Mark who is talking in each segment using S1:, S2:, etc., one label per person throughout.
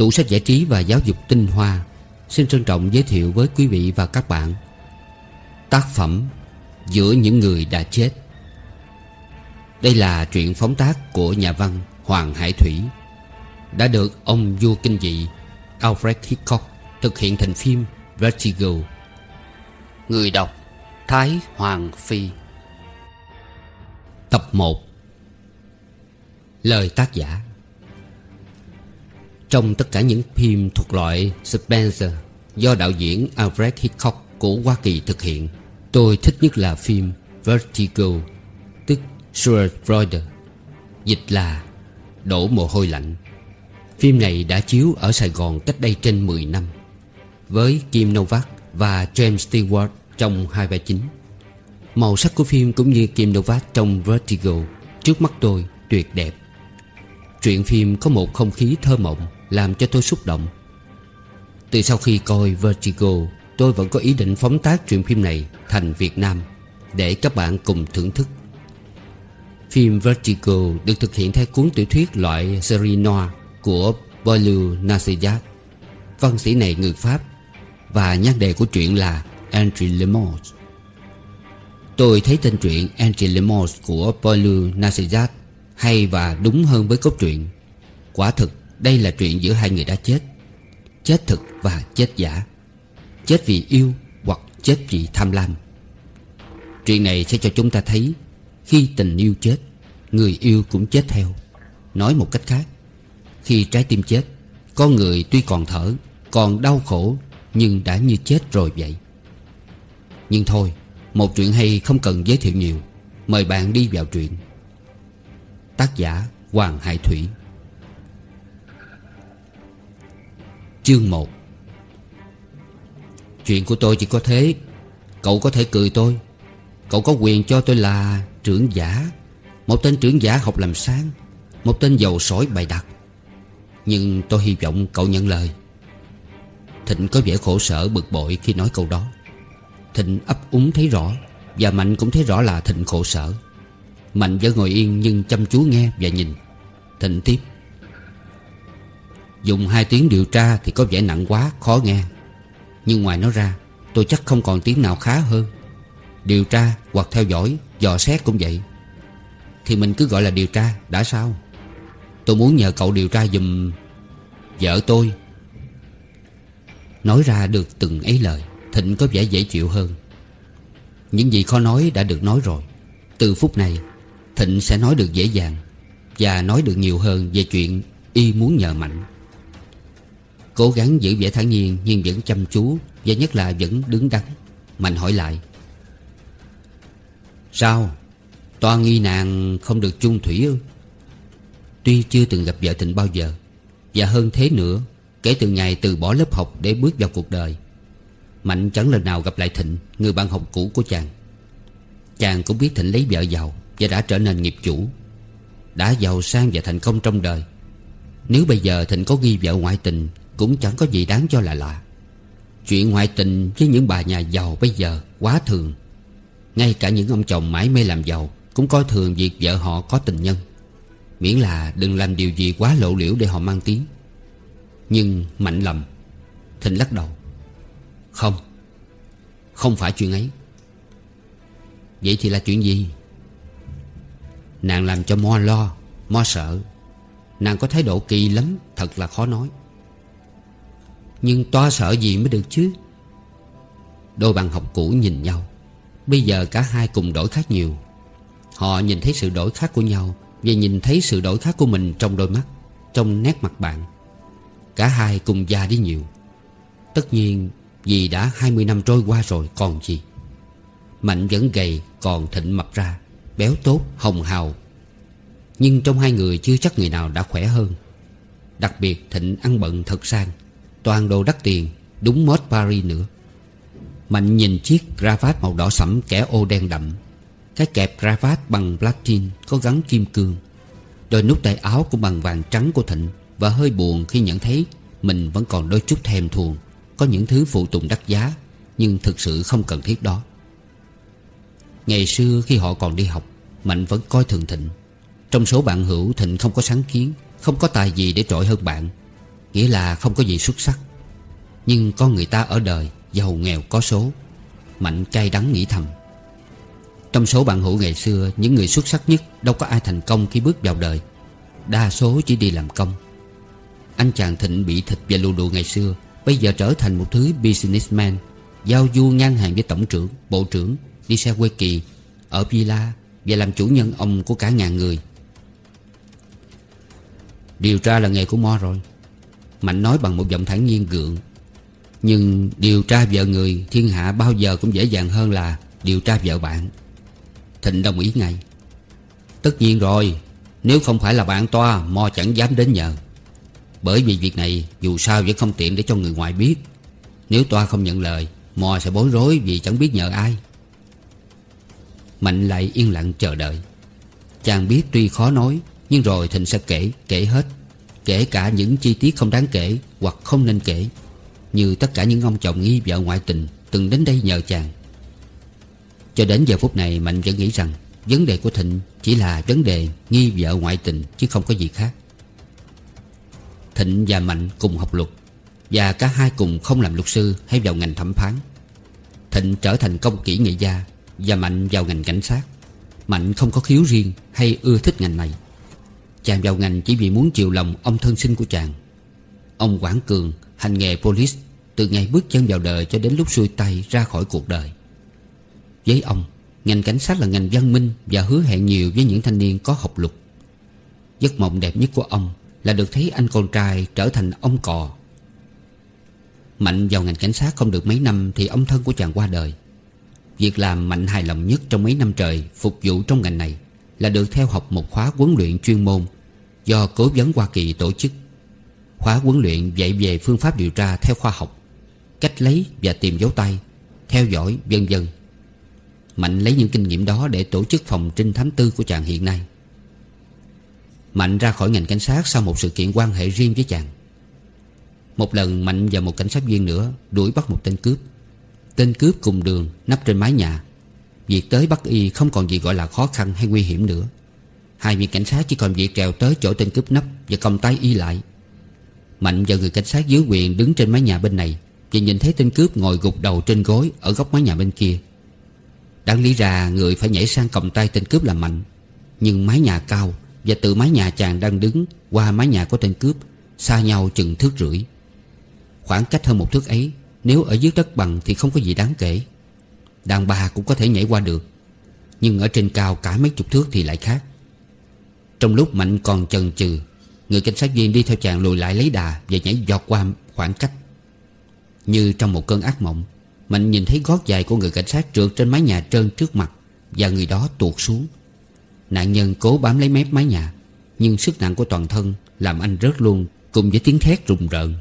S1: Tủ sách giải trí và giáo dục tinh hoa. Xin trân trọng giới thiệu với quý vị và các bạn Tác phẩm Giữa những người đã chết. Đây là truyện phóng tác của nhà văn Hoàng Hải Thủy, Đã được ông vua kinh dị Alfred Hitchcock thực hiện thành phim Vertigo. Người đọc Thái Hoàng Phi. Tập 1 Lời tác giả. Trong tất cả những phim thuộc loại Spencer Do đạo diễn Alfred Hitchcock của Hoa Kỳ thực hiện, Tôi thích nhất là phim Vertigo, Tức Schroeder Dịch là Đổ mồ hôi lạnh. Phim này đã chiếu ở Sài Gòn cách đây trên 10 năm, Với Kim Novak và James Stewart trong hai vai chính. Màu sắc của phim cũng như Kim Novak trong Vertigo Trước mắt tôi tuyệt đẹp. Truyện phim có một không khí thơ mộng làm cho tôi xúc động. Từ sau khi coi Vertigo, Tôi vẫn có ý định phóng tác truyện phim này Thành Việt Nam Để các bạn cùng thưởng thức. Phim Vertigo được thực hiện theo cuốn tiểu thuyết loại serie noir Của Boileau Narcissus Văn sĩ này người Pháp Và nhan đề của truyện là Andre Lemons Tôi thấy tên truyện Andre Lemons của Paul Narcissus hay và đúng hơn với cốt truyện. Quả thực đây là chuyện giữa hai người đã chết. Chết thực và chết giả. Chết vì yêu hoặc chết vì tham lam. Chuyện này sẽ cho chúng ta thấy, Khi tình yêu chết, Người yêu cũng chết theo. Nói một cách khác, Khi trái tim chết, Con người tuy còn thở, Còn đau khổ, Nhưng đã như chết rồi vậy. Nhưng thôi, Một chuyện hay không cần giới thiệu nhiều. Mời bạn đi vào chuyện Tác giả Hoàng Hải Thủy. Chương 1 Chuyện của tôi chỉ có thế. Cậu có thể cười tôi. Cậu có quyền cho tôi là trưởng giả. Một tên trưởng giả học làm sáng. Một tên giàu sỏi bày đặt. Nhưng tôi hy vọng cậu nhận lời. Thịnh có vẻ khổ sở bực bội khi nói câu đó. Thịnh ấp úng thấy rõ, Và Mạnh cũng thấy rõ là Thịnh khổ sở. Mạnh vẫn ngồi yên nhưng chăm chú nghe và nhìn. Thịnh tiếp. Dùng hai tiếng điều tra thì có vẻ nặng quá, khó nghe. Nhưng ngoài nó ra Tôi chắc không còn tiếng nào khá hơn. Điều tra hoặc theo dõi Dò xét cũng vậy. Thì mình cứ gọi là điều tra đã sao? Tôi muốn nhờ cậu điều tra dùm Vợ tôi. Nói ra được từng ấy lời Thịnh có vẻ dễ chịu hơn. Những gì khó nói đã được nói rồi. Từ phút này Thịnh sẽ nói được dễ dàng Và nói được nhiều hơn về chuyện Y muốn nhờ Mạnh. Cố gắng giữ vẻ thản nhiên Nhưng vẫn chăm chú Và nhất là vẫn đứng đắn. Mạnh hỏi lại, Sao? Toan nghi nàng không được chung thủy ư? Tuy chưa từng gặp vợ Thịnh bao giờ, Và hơn thế nữa, Kể từ ngày từ bỏ lớp học để bước vào cuộc đời, Mạnh chẳng lần nào gặp lại Thịnh, Người bạn học cũ của chàng. Chàng cũng biết Thịnh lấy vợ giàu Và đã trở nên nghiệp chủ, Đã giàu sang và thành công trong đời. Nếu bây giờ Thịnh có ghi vợ ngoại tình cũng chẳng có gì đáng cho là lạ. Chuyện ngoại tình với những bà nhà giàu bây giờ quá thường. Ngay cả những ông chồng mãi mê làm giàu Cũng coi thường việc vợ họ có tình nhân. Miễn là đừng làm điều gì quá lộ liễu để họ mang tiếng. Nhưng Mạnh lầm, Thịnh lắc đầu. Không Không phải chuyện ấy. Vậy thì là chuyện gì? Nàng làm cho Mo lo, Mo sợ. Nàng có thái độ kỳ lắm, Thật là khó nói. Nhưng toa sợ gì mới được chứ? Đôi bạn học cũ nhìn nhau. Bây giờ cả hai cùng đổi khác nhiều. Họ nhìn thấy sự đổi khác của nhau Và nhìn thấy sự đổi khác của mình trong đôi mắt Trong nét mặt bạn. Cả hai cùng già đi nhiều. Tất nhiên vì đã 20 năm trôi qua rồi còn gì? Mạnh vẫn gầy còn thịnh mập ra Béo tốt, hồng hào. Nhưng trong hai người chưa chắc người nào đã khỏe hơn. Đặc biệt Thịnh ăn bận thật sang. Toàn đồ đắt tiền, Đúng mốt Paris nữa. Mạnh nhìn chiếc cravat màu đỏ sẫm kẻ ô đen đậm. Cái kẹp cravat bằng platin có gắn kim cương. Đôi nút tay áo cũng bằng vàng trắng của Thịnh Và hơi buồn khi nhận thấy Mình vẫn còn đôi chút thèm thuồng. Có những thứ phụ tùng đắt giá, Nhưng thực sự không cần thiết đó. Ngày xưa khi họ còn đi học, Mạnh vẫn coi thường Thịnh. Trong số bạn hữu, Thịnh không có sáng kiến, Không có tài gì để trội hơn bạn. Nghĩa là không có gì xuất sắc. Nhưng con người ta ở đời, Giàu nghèo có số, Mạnh cay đắng nghĩ thầm. Trong số bạn hữu ngày xưa, Những người xuất sắc nhất Đâu có ai thành công khi bước vào đời. Đa số chỉ đi làm công. Anh chàng Thịnh bị thịt và lù đù ngày xưa, Bây giờ trở thành một thứ businessman, Giao du ngang hàng với tổng trưởng, Bộ trưởng, Đi xe quê kỳ, Ở villa Và làm chủ nhân ông của cả ngàn người. Điều tra là nghề của Mo rồi. Mạnh nói bằng một giọng thản nhiên gượng. Nhưng điều tra vợ người Thiên hạ bao giờ cũng dễ dàng hơn là Điều tra vợ bạn. Thịnh đồng ý ngay. Tất nhiên rồi Nếu không phải là bạn toa Mo chẳng dám đến nhờ. Bởi vì việc này dù sao vẫn không tiện để cho người ngoài biết. Nếu toa không nhận lời Mo sẽ bối rối vì chẳng biết nhờ ai. Mạnh lại yên lặng chờ đợi. Chàng biết tuy khó nói Nhưng rồi Thịnh sẽ kể, kể hết. Kể cả những chi tiết không đáng kể Hoặc không nên kể, Như tất cả những ông chồng nghi vợ ngoại tình Từng đến đây nhờ chàng. Cho đến giờ phút này, Mạnh vẫn nghĩ rằng Vấn đề của Thịnh chỉ là vấn đề nghi vợ ngoại tình Chứ không có gì khác. Thịnh và Mạnh cùng học luật, Và cả hai cùng không làm luật sư Hay vào ngành thẩm phán. Thịnh trở thành công kỹ nghệ gia Và Mạnh vào ngành cảnh sát. Mạnh không có khiếu riêng hay ưa thích ngành này. Chàng vào ngành chỉ vì muốn chiều lòng ông thân sinh của chàng. Ông Quảng Cường hành nghề police Từ ngày bước chân vào đời cho đến lúc xuôi tay ra khỏi cuộc đời. Với ông, Ngành cảnh sát là ngành văn minh Và hứa hẹn nhiều với những thanh niên có học luật. Giấc mộng đẹp nhất của ông Là được thấy anh con trai trở thành ông cò. Mạnh vào ngành cảnh sát không được mấy năm Thì ông thân của chàng qua đời. Việc làm Mạnh hài lòng nhất trong mấy năm trời Phục vụ trong ngành này. Là được theo học một khóa huấn luyện chuyên môn Do cố vấn Hoa Kỳ tổ chức. Khóa huấn luyện dạy về phương pháp điều tra theo khoa học, Cách lấy và tìm dấu tay, Theo dõi, vân vân. Mạnh lấy những kinh nghiệm đó để tổ chức phòng trinh thám tư của chàng hiện nay. Mạnh ra khỏi ngành cảnh sát sau một sự kiện quan hệ riêng với chàng. Một lần Mạnh và một cảnh sát viên nữa đuổi bắt một tên cướp. Tên cướp cùng đường nắp trên mái nhà. Việc tới bắt y không còn gì gọi là khó khăn hay nguy hiểm nữa. Hai viên cảnh sát chỉ còn việc trèo tới chỗ tên cướp nấp Và cầm tay y lại. Mạnh và người cảnh sát dưới quyền đứng trên mái nhà bên này Và nhìn thấy tên cướp ngồi gục đầu trên gối Ở góc mái nhà bên kia. Đáng lý ra người phải nhảy sang cầm tay tên cướp là Mạnh. Nhưng mái nhà cao Và từ mái nhà chàng đang đứng Qua mái nhà của tên cướp Xa nhau chừng thước rưỡi. Khoảng cách hơn một thước ấy, Nếu ở dưới đất bằng thì không có gì đáng kể. Đàn bà cũng có thể nhảy qua được. Nhưng ở trên cao cả mấy chục thước thì lại khác. Trong lúc Mạnh còn chần chừ, Người cảnh sát viên đi theo chàng lùi lại lấy đà Và nhảy giọt qua khoảng cách. Như trong một cơn ác mộng, Mạnh nhìn thấy gót dài của người cảnh sát trượt trên mái nhà trơn trước mặt Và người đó tuột xuống. Nạn nhân cố bám lấy mép mái nhà, Nhưng sức nặng của toàn thân Làm anh rớt luôn Cùng với tiếng thét rùng rợn.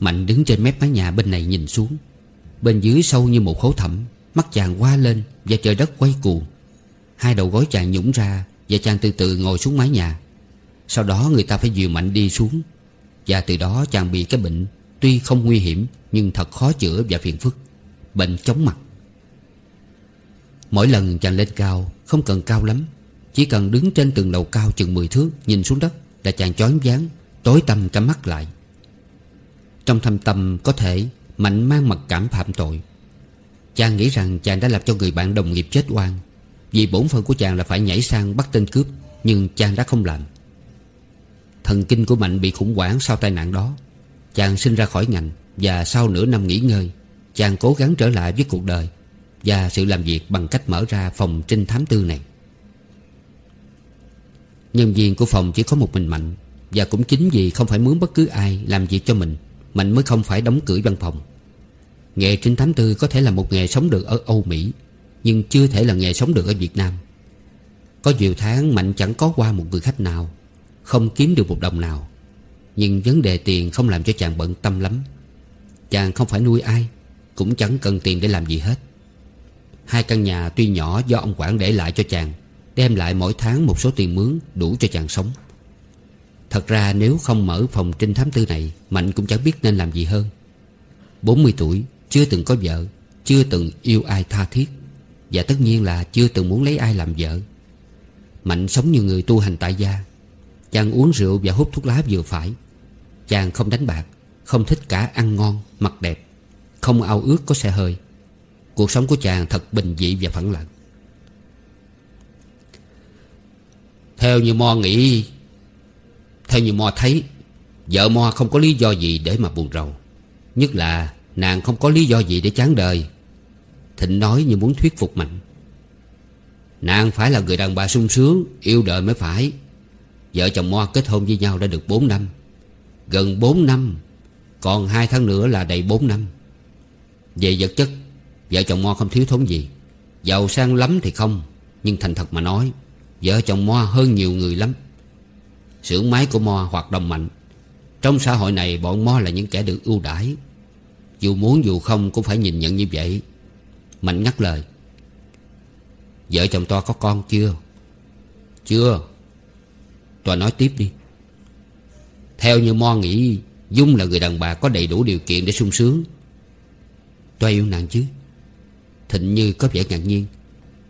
S1: Mạnh đứng trên mép mái nhà bên này nhìn xuống. Bên dưới sâu như một hố thẳm, Mắt chàng qua lên Và trời đất quay cuồng. Hai đầu gối chàng nhũng ra Và chàng từ từ ngồi xuống mái nhà. Sau đó người ta phải dìu mạnh đi xuống. Và từ đó chàng bị cái bệnh Tuy không nguy hiểm Nhưng thật khó chữa và phiền phức. Bệnh chóng mặt. Mỗi lần chàng lên cao, Không cần cao lắm. Chỉ cần đứng trên tường đầu cao chừng 10 thước, Nhìn xuống đất là chàng chói váng, Tối tăm cả mắt lại. Trong thâm tâm có thể Mạnh mang mặc cảm phạm tội. Chàng nghĩ rằng chàng đã làm cho người bạn đồng nghiệp chết oan. Vì bổn phận của chàng là phải nhảy sang bắt tên cướp, Nhưng chàng đã không làm. Thần kinh của Mạnh bị khủng hoảng sau tai nạn đó. Chàng sinh ra khỏi ngành Và sau nửa năm nghỉ ngơi, Chàng cố gắng trở lại với cuộc đời Và sự làm việc bằng cách mở ra phòng trinh thám tư này. Nhân viên của phòng chỉ có một mình Mạnh Và cũng chính vì không phải mướn bất cứ ai làm việc cho mình Mạnh mới không phải đóng cửa văn phòng. Nghề trinh thám tư có thể là một nghề sống được ở Âu Mỹ, Nhưng chưa thể là nghề sống được ở Việt Nam. Có nhiều tháng Mạnh chẳng có qua một người khách nào, Không kiếm được một đồng nào. Nhưng vấn đề tiền không làm cho chàng bận tâm lắm. Chàng không phải nuôi ai, Cũng chẳng cần tiền để làm gì hết. Hai căn nhà tuy nhỏ do ông quản để lại cho chàng, Đem lại mỗi tháng một số tiền mướn đủ cho chàng sống. Thật ra nếu không mở phòng trinh thám tư này Mạnh cũng chẳng biết nên làm gì hơn. 40 tuổi Chưa từng có vợ Chưa từng yêu ai tha thiết Và tất nhiên là chưa từng muốn lấy ai làm vợ. Mạnh sống như người tu hành tại gia. Chàng uống rượu và hút thuốc lá vừa phải. Chàng không đánh bạc Không thích cả ăn ngon, mặc đẹp Không ao ước có xe hơi. Cuộc sống của chàng thật bình dị và phẳng lặng. Theo như Mo nghĩ theo như Mo thấy, Vợ Mo không có lý do gì để mà buồn rầu. Nhất là nàng không có lý do gì để chán đời. Thịnh nói như muốn thuyết phục Mạnh. Nàng phải là người đàn bà sung sướng, Yêu đời mới phải. Vợ chồng Mo kết hôn với nhau đã được 4 năm. Gần 4 năm, Còn hai tháng nữa là đầy 4 năm. Về vật chất, Vợ chồng Mo không thiếu thốn gì. Giàu sang lắm thì không, Nhưng thành thật mà nói, Vợ chồng Mo hơn nhiều người lắm. Xưởng máy của Mo hoạt động mạnh. Trong xã hội này, bọn Mo là những kẻ được ưu đãi. Dù muốn dù không cũng phải nhìn nhận như vậy. Mạnh ngắt lời. Vợ chồng to có con chưa? Chưa. Toa nói tiếp đi. Theo như Mo nghĩ, Dung là người đàn bà có đầy đủ điều kiện để sung sướng. Toa yêu nàng chứ? Thịnh Như có vẻ ngạc nhiên.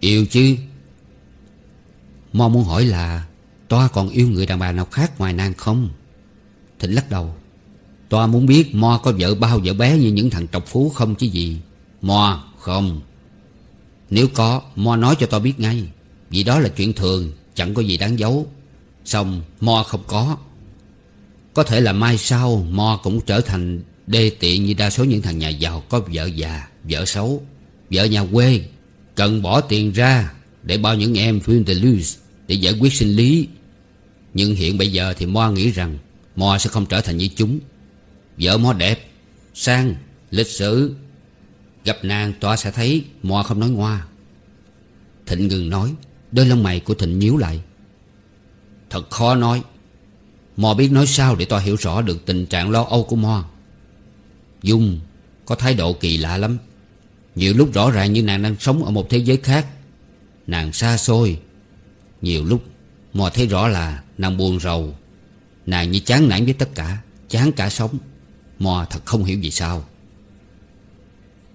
S1: Yêu chứ? Mo muốn hỏi là Toa còn yêu người đàn bà nào khác ngoài nàng không? Thịnh lắc đầu. Toa muốn biết Mo có vợ bao vợ bé như những thằng trọc phú không chứ gì? Mo không. Nếu có Mo nói cho Toa biết ngay. Vì đó là chuyện thường Chẳng có gì đáng giấu. Xong Mo không có. Có thể là mai sau Mo cũng trở thành đê tiện như đa số những thằng nhà giàu Có vợ già, vợ xấu. Vợ nhà quê Cần bỏ tiền ra Để bao những em phim de Luz để giải quyết sinh lý. Nhưng hiện bây giờ thì Mo nghĩ rằng Mo sẽ không trở thành như chúng. Vợ Mo đẹp, Sang, Lịch sử Gặp nàng tòa sẽ thấy Mo không nói ngoa. Thịnh ngừng nói, Đôi lông mày của Thịnh nhíu lại. Thật khó nói. Mo biết nói sao để tòa hiểu rõ được tình trạng lo âu của Mo. Dung có thái độ kỳ lạ lắm. Nhiều lúc rõ ràng như nàng đang sống ở một thế giới khác. Nàng xa xôi nhiều lúc. Mò thấy rõ là nàng buồn rầu. Nàng như chán nản với tất cả, Chán cả sống. Mò thật không hiểu vì sao.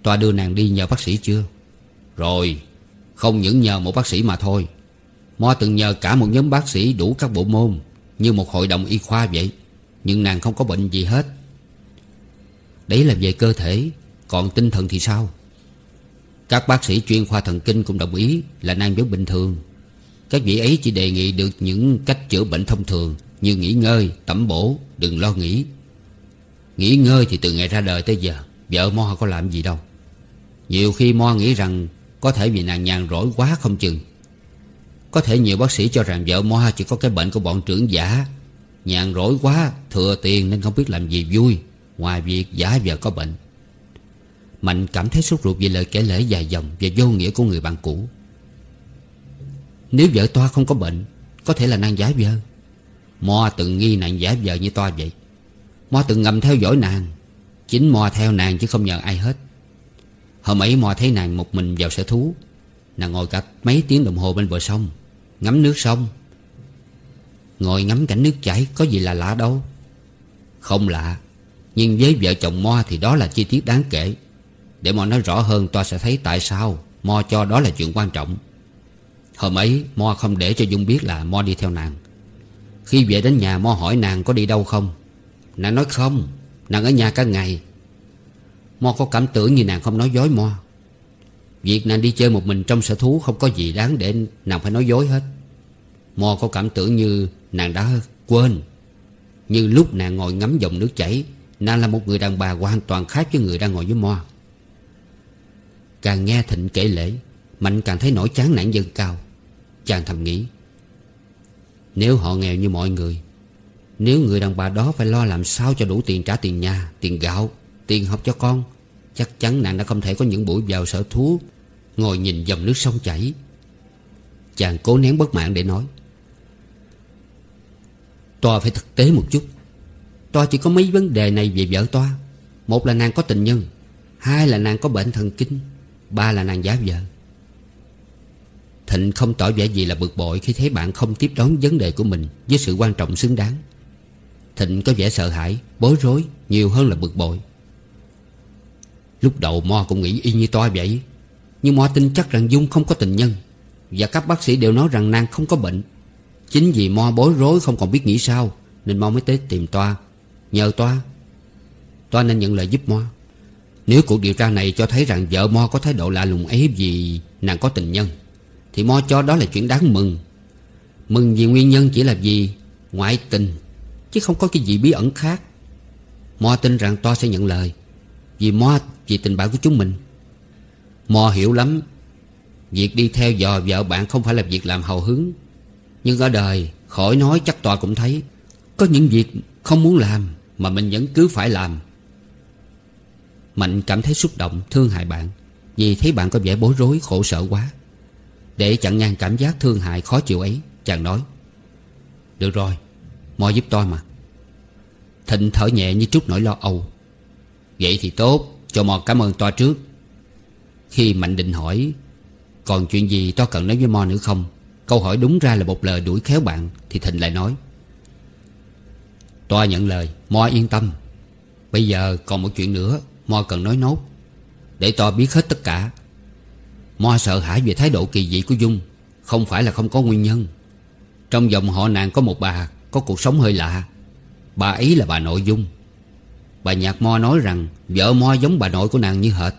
S1: Tòa đưa nàng đi nhờ bác sĩ chưa? Rồi, Không những nhờ một bác sĩ mà thôi. Mò từng nhờ cả một nhóm bác sĩ đủ các bộ môn, Như một hội đồng y khoa vậy. Nhưng nàng không có bệnh gì hết. Đấy là về cơ thể, Còn tinh thần thì sao? Các bác sĩ chuyên khoa thần kinh cũng đồng ý Là nàng vẫn bình thường. Các vị ấy chỉ đề nghị được những cách chữa bệnh thông thường Như nghỉ ngơi, tẩm bổ Đừng lo nghĩ Nghỉ ngơi thì từ ngày ra đời tới giờ Vợ Mo có làm gì đâu. Nhiều khi Mo nghĩ rằng Có thể vì nàng nhàn rỗi quá không chừng. Có thể nhiều bác sĩ cho rằng vợ Mo chỉ có cái bệnh của bọn trưởng giả. Nhàn rỗi quá Thừa tiền nên không biết làm gì vui Ngoài việc giả vợ có bệnh. Mạnh cảm thấy sốt ruột vì lời kể lễ dài dòng Và vô nghĩa của người bạn cũ. Nếu vợ Toa không có bệnh, Có thể là nàng giả vợ Mo từng nghi nàng giả vợ như Toa vậy. Mo từng ngầm theo dõi nàng. Chính Mo theo nàng chứ không nhờ ai hết. Hôm ấy Mo thấy nàng một mình vào sở thú. Nàng ngồi cả mấy tiếng đồng hồ bên bờ sông, Ngắm nước sông. Ngồi ngắm cảnh nước chảy Có gì là lạ đâu. Không lạ, Nhưng với vợ chồng Mo thì đó là chi tiết đáng kể. Để Mo nói rõ hơn Toa sẽ thấy tại sao Mo cho đó là chuyện quan trọng. Hôm ấy, Mo không để cho Dung biết là Mo đi theo nàng. Khi về đến nhà, Mo hỏi nàng có đi đâu không? Nàng nói không, Nàng ở nhà cả ngày. Mo có cảm tưởng như nàng không nói dối Mo. Việc nàng đi chơi một mình trong sở thú Không có gì đáng để nàng phải nói dối hết. Mo có cảm tưởng như nàng đã quên. Như lúc nàng ngồi ngắm dòng nước chảy, Nàng là một người đàn bà hoàn toàn khác với người đang ngồi với Mo. Càng nghe Thịnh kể lễ, Mạnh càng thấy nỗi chán nản dâng cao. Chàng thầm nghĩ. Nếu họ nghèo như mọi người, Nếu người đàn bà đó phải lo làm sao cho đủ tiền trả tiền nhà, Tiền gạo, Tiền học cho con, Chắc chắn nàng đã không thể có những buổi vào sở thú, Ngồi nhìn dòng nước sông chảy. Chàng cố nén bất mãn để nói. Toa phải thực tế một chút. Toa chỉ có mấy vấn đề này về vợ Toa. Một là nàng có tình nhân, Hai là nàng có bệnh thần kinh, Ba là nàng giả vợ Thịnh không tỏ vẻ gì là bực bội Khi thấy bạn không tiếp đón vấn đề của mình Với sự quan trọng xứng đáng. Thịnh có vẻ sợ hãi, Bối rối, Nhiều hơn là bực bội. Lúc đầu Mo cũng nghĩ y như Toa vậy, Nhưng Mo tin chắc rằng Dung không có tình nhân, Và các bác sĩ đều nói rằng nàng không có bệnh. Chính vì Mo bối rối không còn biết nghĩ sao, Nên Mo mới tới tìm Toa. Nhờ Toa Toa nên nhận lời giúp Mo. Nếu cuộc điều tra này cho thấy rằng vợ Mo có thái độ lạ lùng ấy vì nàng có tình nhân thì Mo cho đó là chuyện đáng mừng. Mừng vì nguyên nhân chỉ là gì ngoại tình, Chứ không có cái gì bí ẩn khác. Mo tin rằng To sẽ nhận lời, Vì Mo vì tình bạn của chúng mình. Mo hiểu lắm, Việc đi theo dò vợ bạn không phải là việc làm hào hứng. Nhưng ở đời, khỏi nói chắc tòa cũng thấy, Có những việc không muốn làm Mà mình vẫn cứ phải làm. Mạnh cảm thấy xúc động, Thương hại bạn, Vì thấy bạn có vẻ bối rối, khổ sở quá. Để chặn ngang cảm giác thương hại khó chịu ấy, Chàng nói. Được rồi Mo giúp tôi mà. Thịnh thở nhẹ như chút nỗi lo âu. Vậy thì tốt, Cho Mo cảm ơn tôi trước. Khi Mạnh định hỏi, Còn chuyện gì tôi cần nói với Mo nữa không? Câu hỏi đúng ra là một lời đuổi khéo bạn, Thì Thịnh lại nói. Tôi nhận lời Mo yên tâm. Bây giờ còn một chuyện nữa Mo cần nói nốt. Để tôi biết hết tất cả Mo sợ hãi về thái độ kỳ dị của Dung. Không phải là không có nguyên nhân. Trong dòng họ nàng có một bà, Có cuộc sống hơi lạ. Bà ấy là bà nội Dung. Bà Nhạc Mo nói rằng Vợ Mo giống bà nội của nàng như hệt,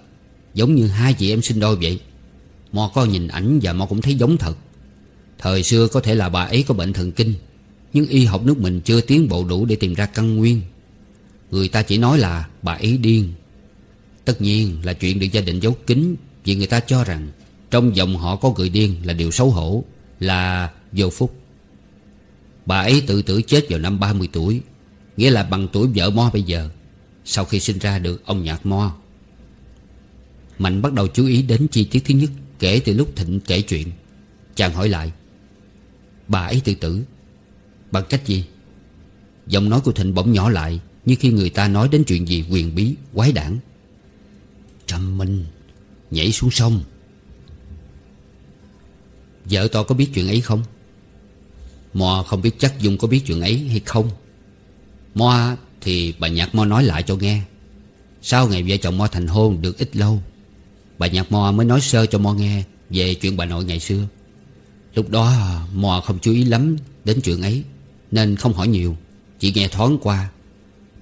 S1: Giống như hai chị em sinh đôi vậy. Mo có nhìn ảnh và Mo cũng thấy giống thật. Thời xưa có thể là bà ấy có bệnh thần kinh, Nhưng y học nước mình chưa tiến bộ đủ để tìm ra căn nguyên. Người ta chỉ nói là bà ấy điên. Tất nhiên là chuyện được gia đình giấu kín vì người ta cho rằng Trong dòng họ có người điên là điều xấu hổ, Là vô phúc. Bà ấy tự tử chết vào năm 30 tuổi, Nghĩa là bằng tuổi vợ Mo bây giờ, Sau khi sinh ra được ông nhạc Mo. Mạnh bắt đầu chú ý đến chi tiết thứ nhất Kể từ lúc Thịnh kể chuyện. Chàng hỏi lại, Bà ấy tự tử? Bằng cách gì? Giọng nói của Thịnh bỗng nhỏ lại, Như khi người ta nói đến chuyện gì quyền bí, Quái đản. Trầm Minh. Nhảy xuống sông. Vợ tôi có biết chuyện ấy không? Mo không biết chắc Dung có biết chuyện ấy hay không. Mo thì bà Nhạc Mo nói lại cho nghe. Sau ngày vợ chồng Mo thành hôn được ít lâu, Bà Nhạc Mo mới nói sơ cho Mo nghe Về chuyện bà nội ngày xưa. Lúc đó Mo không chú ý lắm đến chuyện ấy, Nên không hỏi nhiều, Chỉ nghe thoáng qua.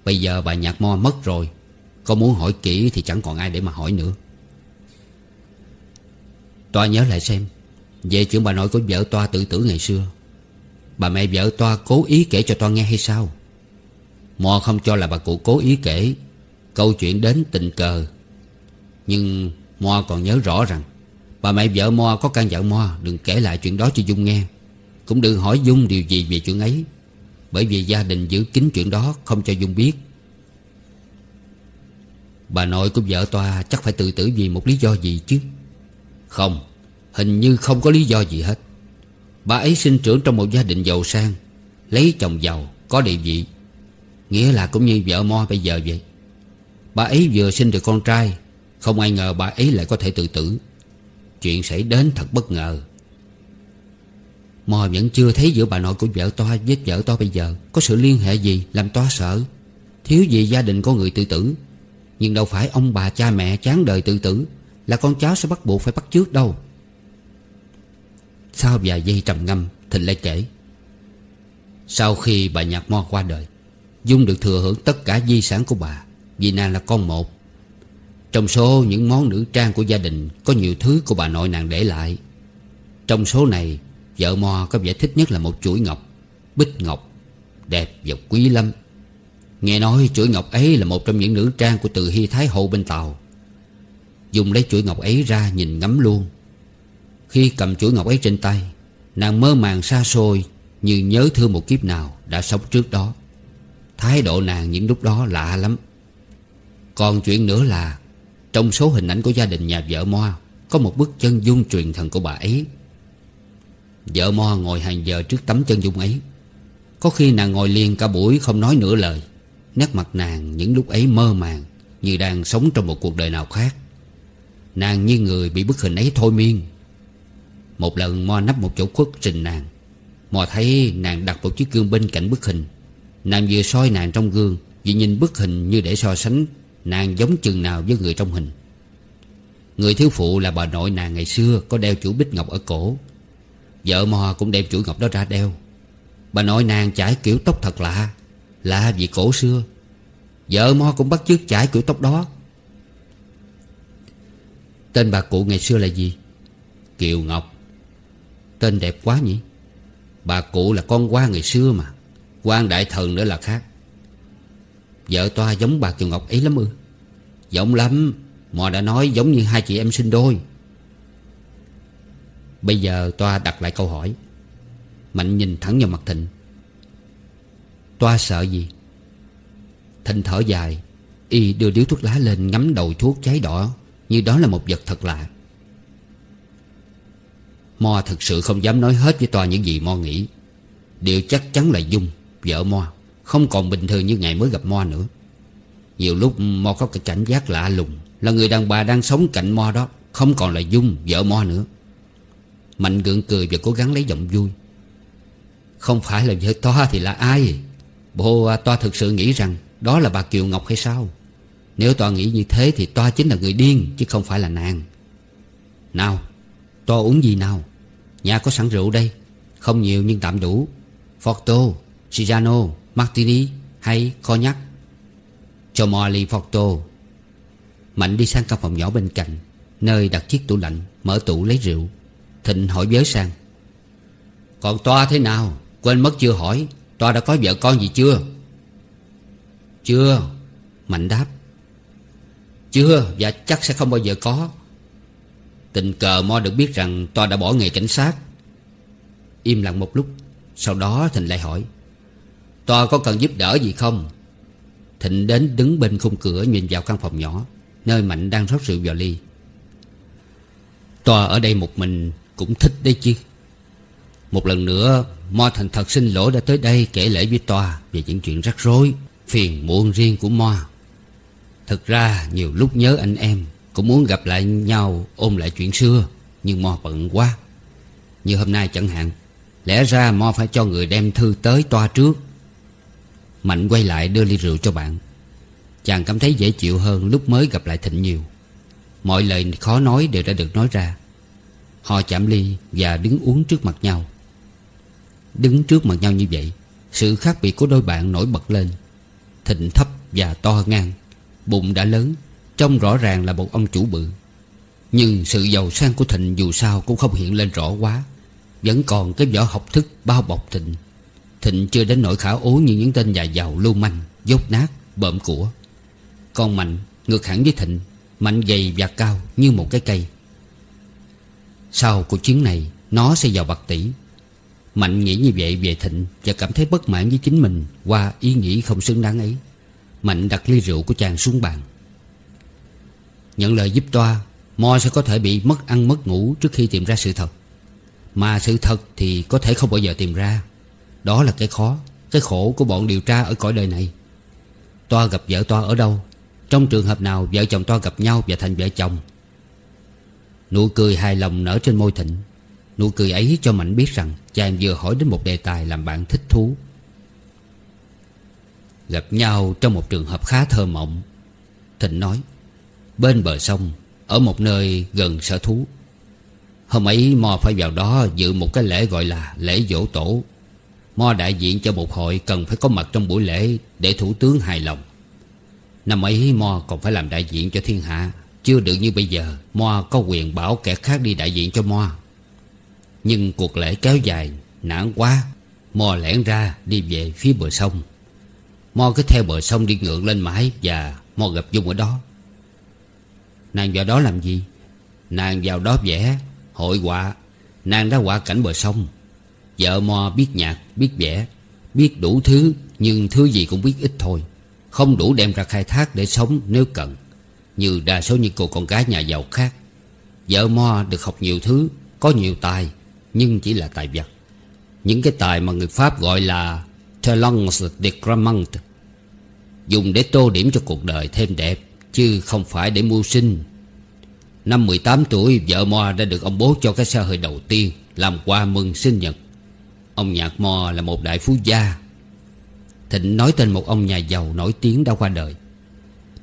S1: Bây giờ bà Nhạc Mo mất rồi, Có muốn hỏi kỹ thì chẳng còn ai để mà hỏi nữa. Toa nhớ lại xem, Về chuyện bà nội của vợ Toa tự tử ngày xưa, Bà mẹ vợ Toa cố ý kể cho Toa nghe hay sao? Mo không cho là bà cụ cố ý kể Câu chuyện đến tình cờ, Nhưng Mo còn nhớ rõ rằng Bà mẹ vợ Mo có căn dặn Mo Đừng kể lại chuyện đó cho Dung nghe, Cũng đừng hỏi Dung điều gì về chuyện ấy, Bởi vì gia đình giữ kín chuyện đó Không cho Dung biết. Bà nội của vợ Toa chắc phải tự tử vì một lý do gì chứ? Không Hình như không có lý do gì hết. Bà ấy sinh trưởng trong một gia đình giàu sang, Lấy chồng giàu, Có địa vị. Nghĩa là cũng như vợ Mo bây giờ vậy. Bà ấy vừa sinh được con trai, Không ai ngờ bà ấy lại có thể tự tử. Chuyện xảy đến thật bất ngờ. Mo vẫn chưa thấy giữa bà nội của vợ Toa với vợ Toa bây giờ Có sự liên hệ gì làm Toa sợ. Thiếu gì gia đình có người tự tử. Nhưng đâu phải ông bà cha mẹ chán đời tự tử Là con cháu sẽ bắt buộc phải bắt trước đâu. Sau vài giây trầm ngâm, Thịnh lại kể. Sau khi bà Nhạc Mo qua đời, Dung được thừa hưởng tất cả di sản của bà, Vì nàng là con một. Trong số những món nữ trang của gia đình, Có nhiều thứ của bà nội nàng để lại. Trong số này, Vợ Mo có vẻ thích nhất là một chuỗi ngọc, Bích ngọc, Đẹp và quý lắm. Nghe nói chuỗi ngọc ấy là một trong những nữ trang Của từ Hy Thái Hậu bên Tàu. Dung lấy chuỗi ngọc ấy ra nhìn ngắm luôn. Khi cầm chuỗi ngọc ấy trên tay, Nàng mơ màng xa xôi Như nhớ thương một kiếp nào Đã sống trước đó. Thái độ nàng những lúc đó lạ lắm. Còn chuyện nữa là, Trong số hình ảnh của gia đình nhà vợ moa, Có một bức chân dung truyền thần của bà ấy. Vợ moa ngồi hàng giờ trước tấm chân dung ấy. Có khi nàng ngồi liền cả buổi không nói nửa lời. Nét mặt nàng những lúc ấy mơ màng Như đang sống trong một cuộc đời nào khác. Nàng như người bị bức hình ấy thôi miên. Một lần Mo nắp một chỗ khuất trình nàng. Mo thấy nàng đặt một chiếc gương bên cạnh bức hình. Nàng vừa soi nàng trong gương, Vừa nhìn bức hình như để so sánh Nàng giống chừng nào với người trong hình. Người thiếu phụ là bà nội nàng ngày xưa Có đeo chuỗi bích ngọc ở cổ. Vợ mò cũng đem chuỗi ngọc đó ra đeo. Bà nội nàng chải kiểu tóc thật lạ Lạ vì cổ xưa. Vợ Mo cũng bắt chước chải kiểu tóc đó. Tên bà cụ ngày xưa là gì? Kiều Ngọc. Tên đẹp quá nhỉ? Bà cụ là con quan ngày xưa mà. Quan đại thần nữa là khác. Vợ toa giống bà Kiều Ngọc ấy lắm ư? Giống lắm. Mò đã nói giống như hai chị em sinh đôi. Bây giờ Toa đặt lại câu hỏi. Mạnh nhìn thẳng vào mặt Thịnh. Toa sợ gì? Thịnh thở dài. Y đưa điếu thuốc lá lên ngắm đầu thuốc cháy đỏ. Như đó là một vật thật lạ. Mo thực sự không dám nói hết với Toa những gì Mo nghĩ. Điều chắc chắn là Dung Vợ Mo Không còn bình thường như ngày mới gặp Mo nữa. Nhiều lúc Mo có cái cảnh giác lạ lùng, Là người đàn bà đang sống cạnh Mo đó, Không còn là Dung vợ Mo nữa. Mạnh gượng cười và cố gắng lấy giọng vui. Không phải là vợ Toa thì là ai? Bộ à, Toa thực sự nghĩ rằng Đó là bà Kiều Ngọc hay sao? Nếu Toa nghĩ như thế thì Toa chính là người điên, Chứ không phải là nàng. Nào to uống gì nào? Nhà có sẵn rượu đây. Không nhiều nhưng tạm đủ. Forto, Sirano, Martini hay Cognac? Cho Molly Forto. Mạnh đi sang căn phòng nhỏ bên cạnh Nơi đặt chiếc tủ lạnh Mở tủ lấy rượu. Thịnh hỏi giới sang. Còn Toa thế nào? Quên mất chưa hỏi. Toa đã có vợ con gì chưa? Chưa Mạnh đáp. Chưa và chắc sẽ không bao giờ có. Tình cờ Mo được biết rằng Toa đã bỏ nghề cảnh sát. Im lặng một lúc, Sau đó Thịnh lại hỏi Toa có cần giúp đỡ gì không? Thịnh đến đứng bên khung cửa Nhìn vào căn phòng nhỏ, Nơi Mạnh đang rót rượu vào ly. Toa ở đây một mình Cũng thích đấy chứ. Một lần nữa, Mo thành thật xin lỗi đã tới đây kể lễ với Toa Về những chuyện rắc rối, Phiền muộn riêng của Mo. Thực ra, nhiều lúc nhớ anh em cũng muốn gặp lại nhau ôm lại chuyện xưa, Nhưng Mo bận quá. Như hôm nay chẳng hạn, Lẽ ra Mo phải cho người đem thư tới Toa trước. Mạnh quay lại đưa ly rượu cho bạn. Chàng cảm thấy dễ chịu hơn lúc mới gặp lại Thịnh nhiều. Mọi lời khó nói đều đã được nói ra. Họ chạm ly và đứng uống trước mặt nhau. Đứng trước mặt nhau như vậy, Sự khác biệt của đôi bạn nổi bật lên. Thịnh thấp và to ngang, Bụng đã lớn. Trông rõ ràng là một ông chủ bự. Nhưng sự giàu sang của Thịnh dù sao cũng không hiện lên rõ quá. Vẫn còn cái vỏ học thức bao bọc Thịnh. Thịnh chưa đến nỗi khả ố như những tên nhà giàu lưu manh Dốt nát, bợm của. Còn Mạnh ngược hẳn với Thịnh Mạnh dày và cao như một cái cây. Sau cuộc chiến này Nó sẽ giàu bạc tỷ. Mạnh nghĩ như vậy về Thịnh Và cảm thấy bất mãn với chính mình Qua ý nghĩ không xứng đáng ấy. Mạnh đặt ly rượu của chàng xuống bàn. Nhận lời giúp toa, Mo sẽ có thể bị mất ăn, mất ngủ Trước khi tìm ra sự thật. Mà sự thật thì có thể không bao giờ tìm ra. Đó là cái khó, Cái khổ của bọn điều tra ở cõi đời này. Toa gặp vợ Toa ở đâu? Trong trường hợp nào vợ chồng Toa gặp nhau Và thành vợ chồng? Nụ cười hài lòng nở trên môi Thịnh. Nụ cười ấy cho Mạnh biết rằng Chàng vừa hỏi đến một đề tài làm bạn thích thú. Gặp nhau trong một trường hợp khá thơ mộng, Thịnh nói Bên bờ sông, Ở một nơi gần sở thú. Hôm ấy, Mo phải vào đó dự một cái lễ gọi là lễ dỗ tổ. Mo đại diện cho một hội cần phải có mặt trong buổi lễ Để thủ tướng hài lòng. Năm ấy, Mo còn phải làm đại diện cho thiên hạ. Chưa được như bây giờ, Mo có quyền bảo kẻ khác đi đại diện cho Mo. Nhưng cuộc lễ kéo dài, Nản quá. Mo lẻn ra, đi về phía bờ sông. Mo cứ theo bờ sông đi ngược lên mãi Và Mo gặp Dung ở đó. Nàng vào đó làm gì? Nàng vào đó vẽ, Hội họa. Nàng đã họa cảnh bờ sông. Vợ Mo biết nhạc, biết vẽ, Biết đủ thứ, Nhưng thứ gì cũng biết ít thôi. Không đủ đem ra khai thác để sống nếu cần. Như đa số những cô con gái nhà giàu khác. Vợ Mo được học nhiều thứ, Có nhiều tài, Nhưng chỉ là tài vật. Những cái tài mà người Pháp gọi là Talons de Gramont Dùng để tô điểm cho cuộc đời thêm đẹp. Chứ không phải để mưu sinh. Năm 18 tuổi, Vợ Mo đã được ông bố cho cái xe hơi đầu tiên, Làm quà mừng sinh nhật. Ông Nhạc Mo là một đại phú gia. Thịnh nói tên một ông nhà giàu nổi tiếng đã qua đời.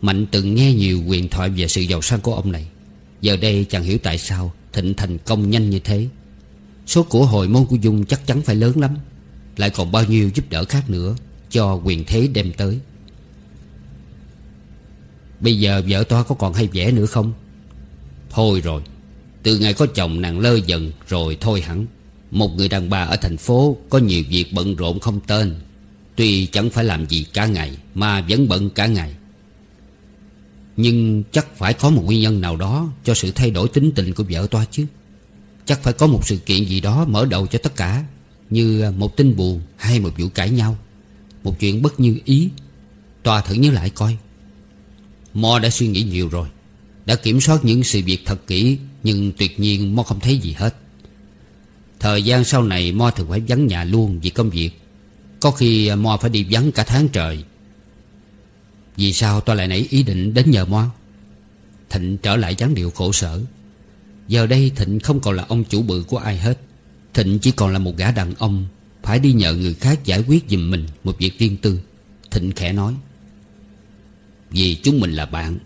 S1: Mạnh từng nghe nhiều quyền thoại về sự giàu sang của ông này. Giờ đây chẳng hiểu tại sao Thịnh thành công nhanh như thế. Số của hồi môn của Dung chắc chắn phải lớn lắm. Lại còn bao nhiêu giúp đỡ khác nữa Cho quyền thế đem tới. Bây giờ vợ toa có còn hay vẽ nữa không? Thôi rồi, Từ ngày có chồng nàng lơ dần Rồi thôi hẳn. Một người đàn bà ở thành phố Có nhiều việc bận rộn không tên. Tuy chẳng phải làm gì cả ngày, Mà vẫn bận cả ngày. Nhưng chắc phải có một nguyên nhân nào đó Cho sự thay đổi tính tình của vợ toa chứ. Chắc phải có một sự kiện gì đó mở đầu cho tất cả, Như một tin buồn hay một vụ cãi nhau. Một chuyện bất như ý. Toa thử nhớ lại coi. Mo đã suy nghĩ nhiều rồi. Đã kiểm soát những sự việc thật kỹ, Nhưng tuyệt nhiên Mo không thấy gì hết. Thời gian sau này, Mo thường phải vắng nhà luôn vì công việc. Có khi à, Mo phải đi vắng cả tháng trời. Vì sao tôi lại nảy ý định đến nhờ Mo? Thịnh trở lại dáng điệu khổ sở. Giờ đây Thịnh không còn là ông chủ bự của ai hết. Thịnh chỉ còn là một gã đàn ông, Phải đi nhờ người khác giải quyết giùm mình Một việc riêng tư. Thịnh khẽ nói. Vì chúng mình là bạn.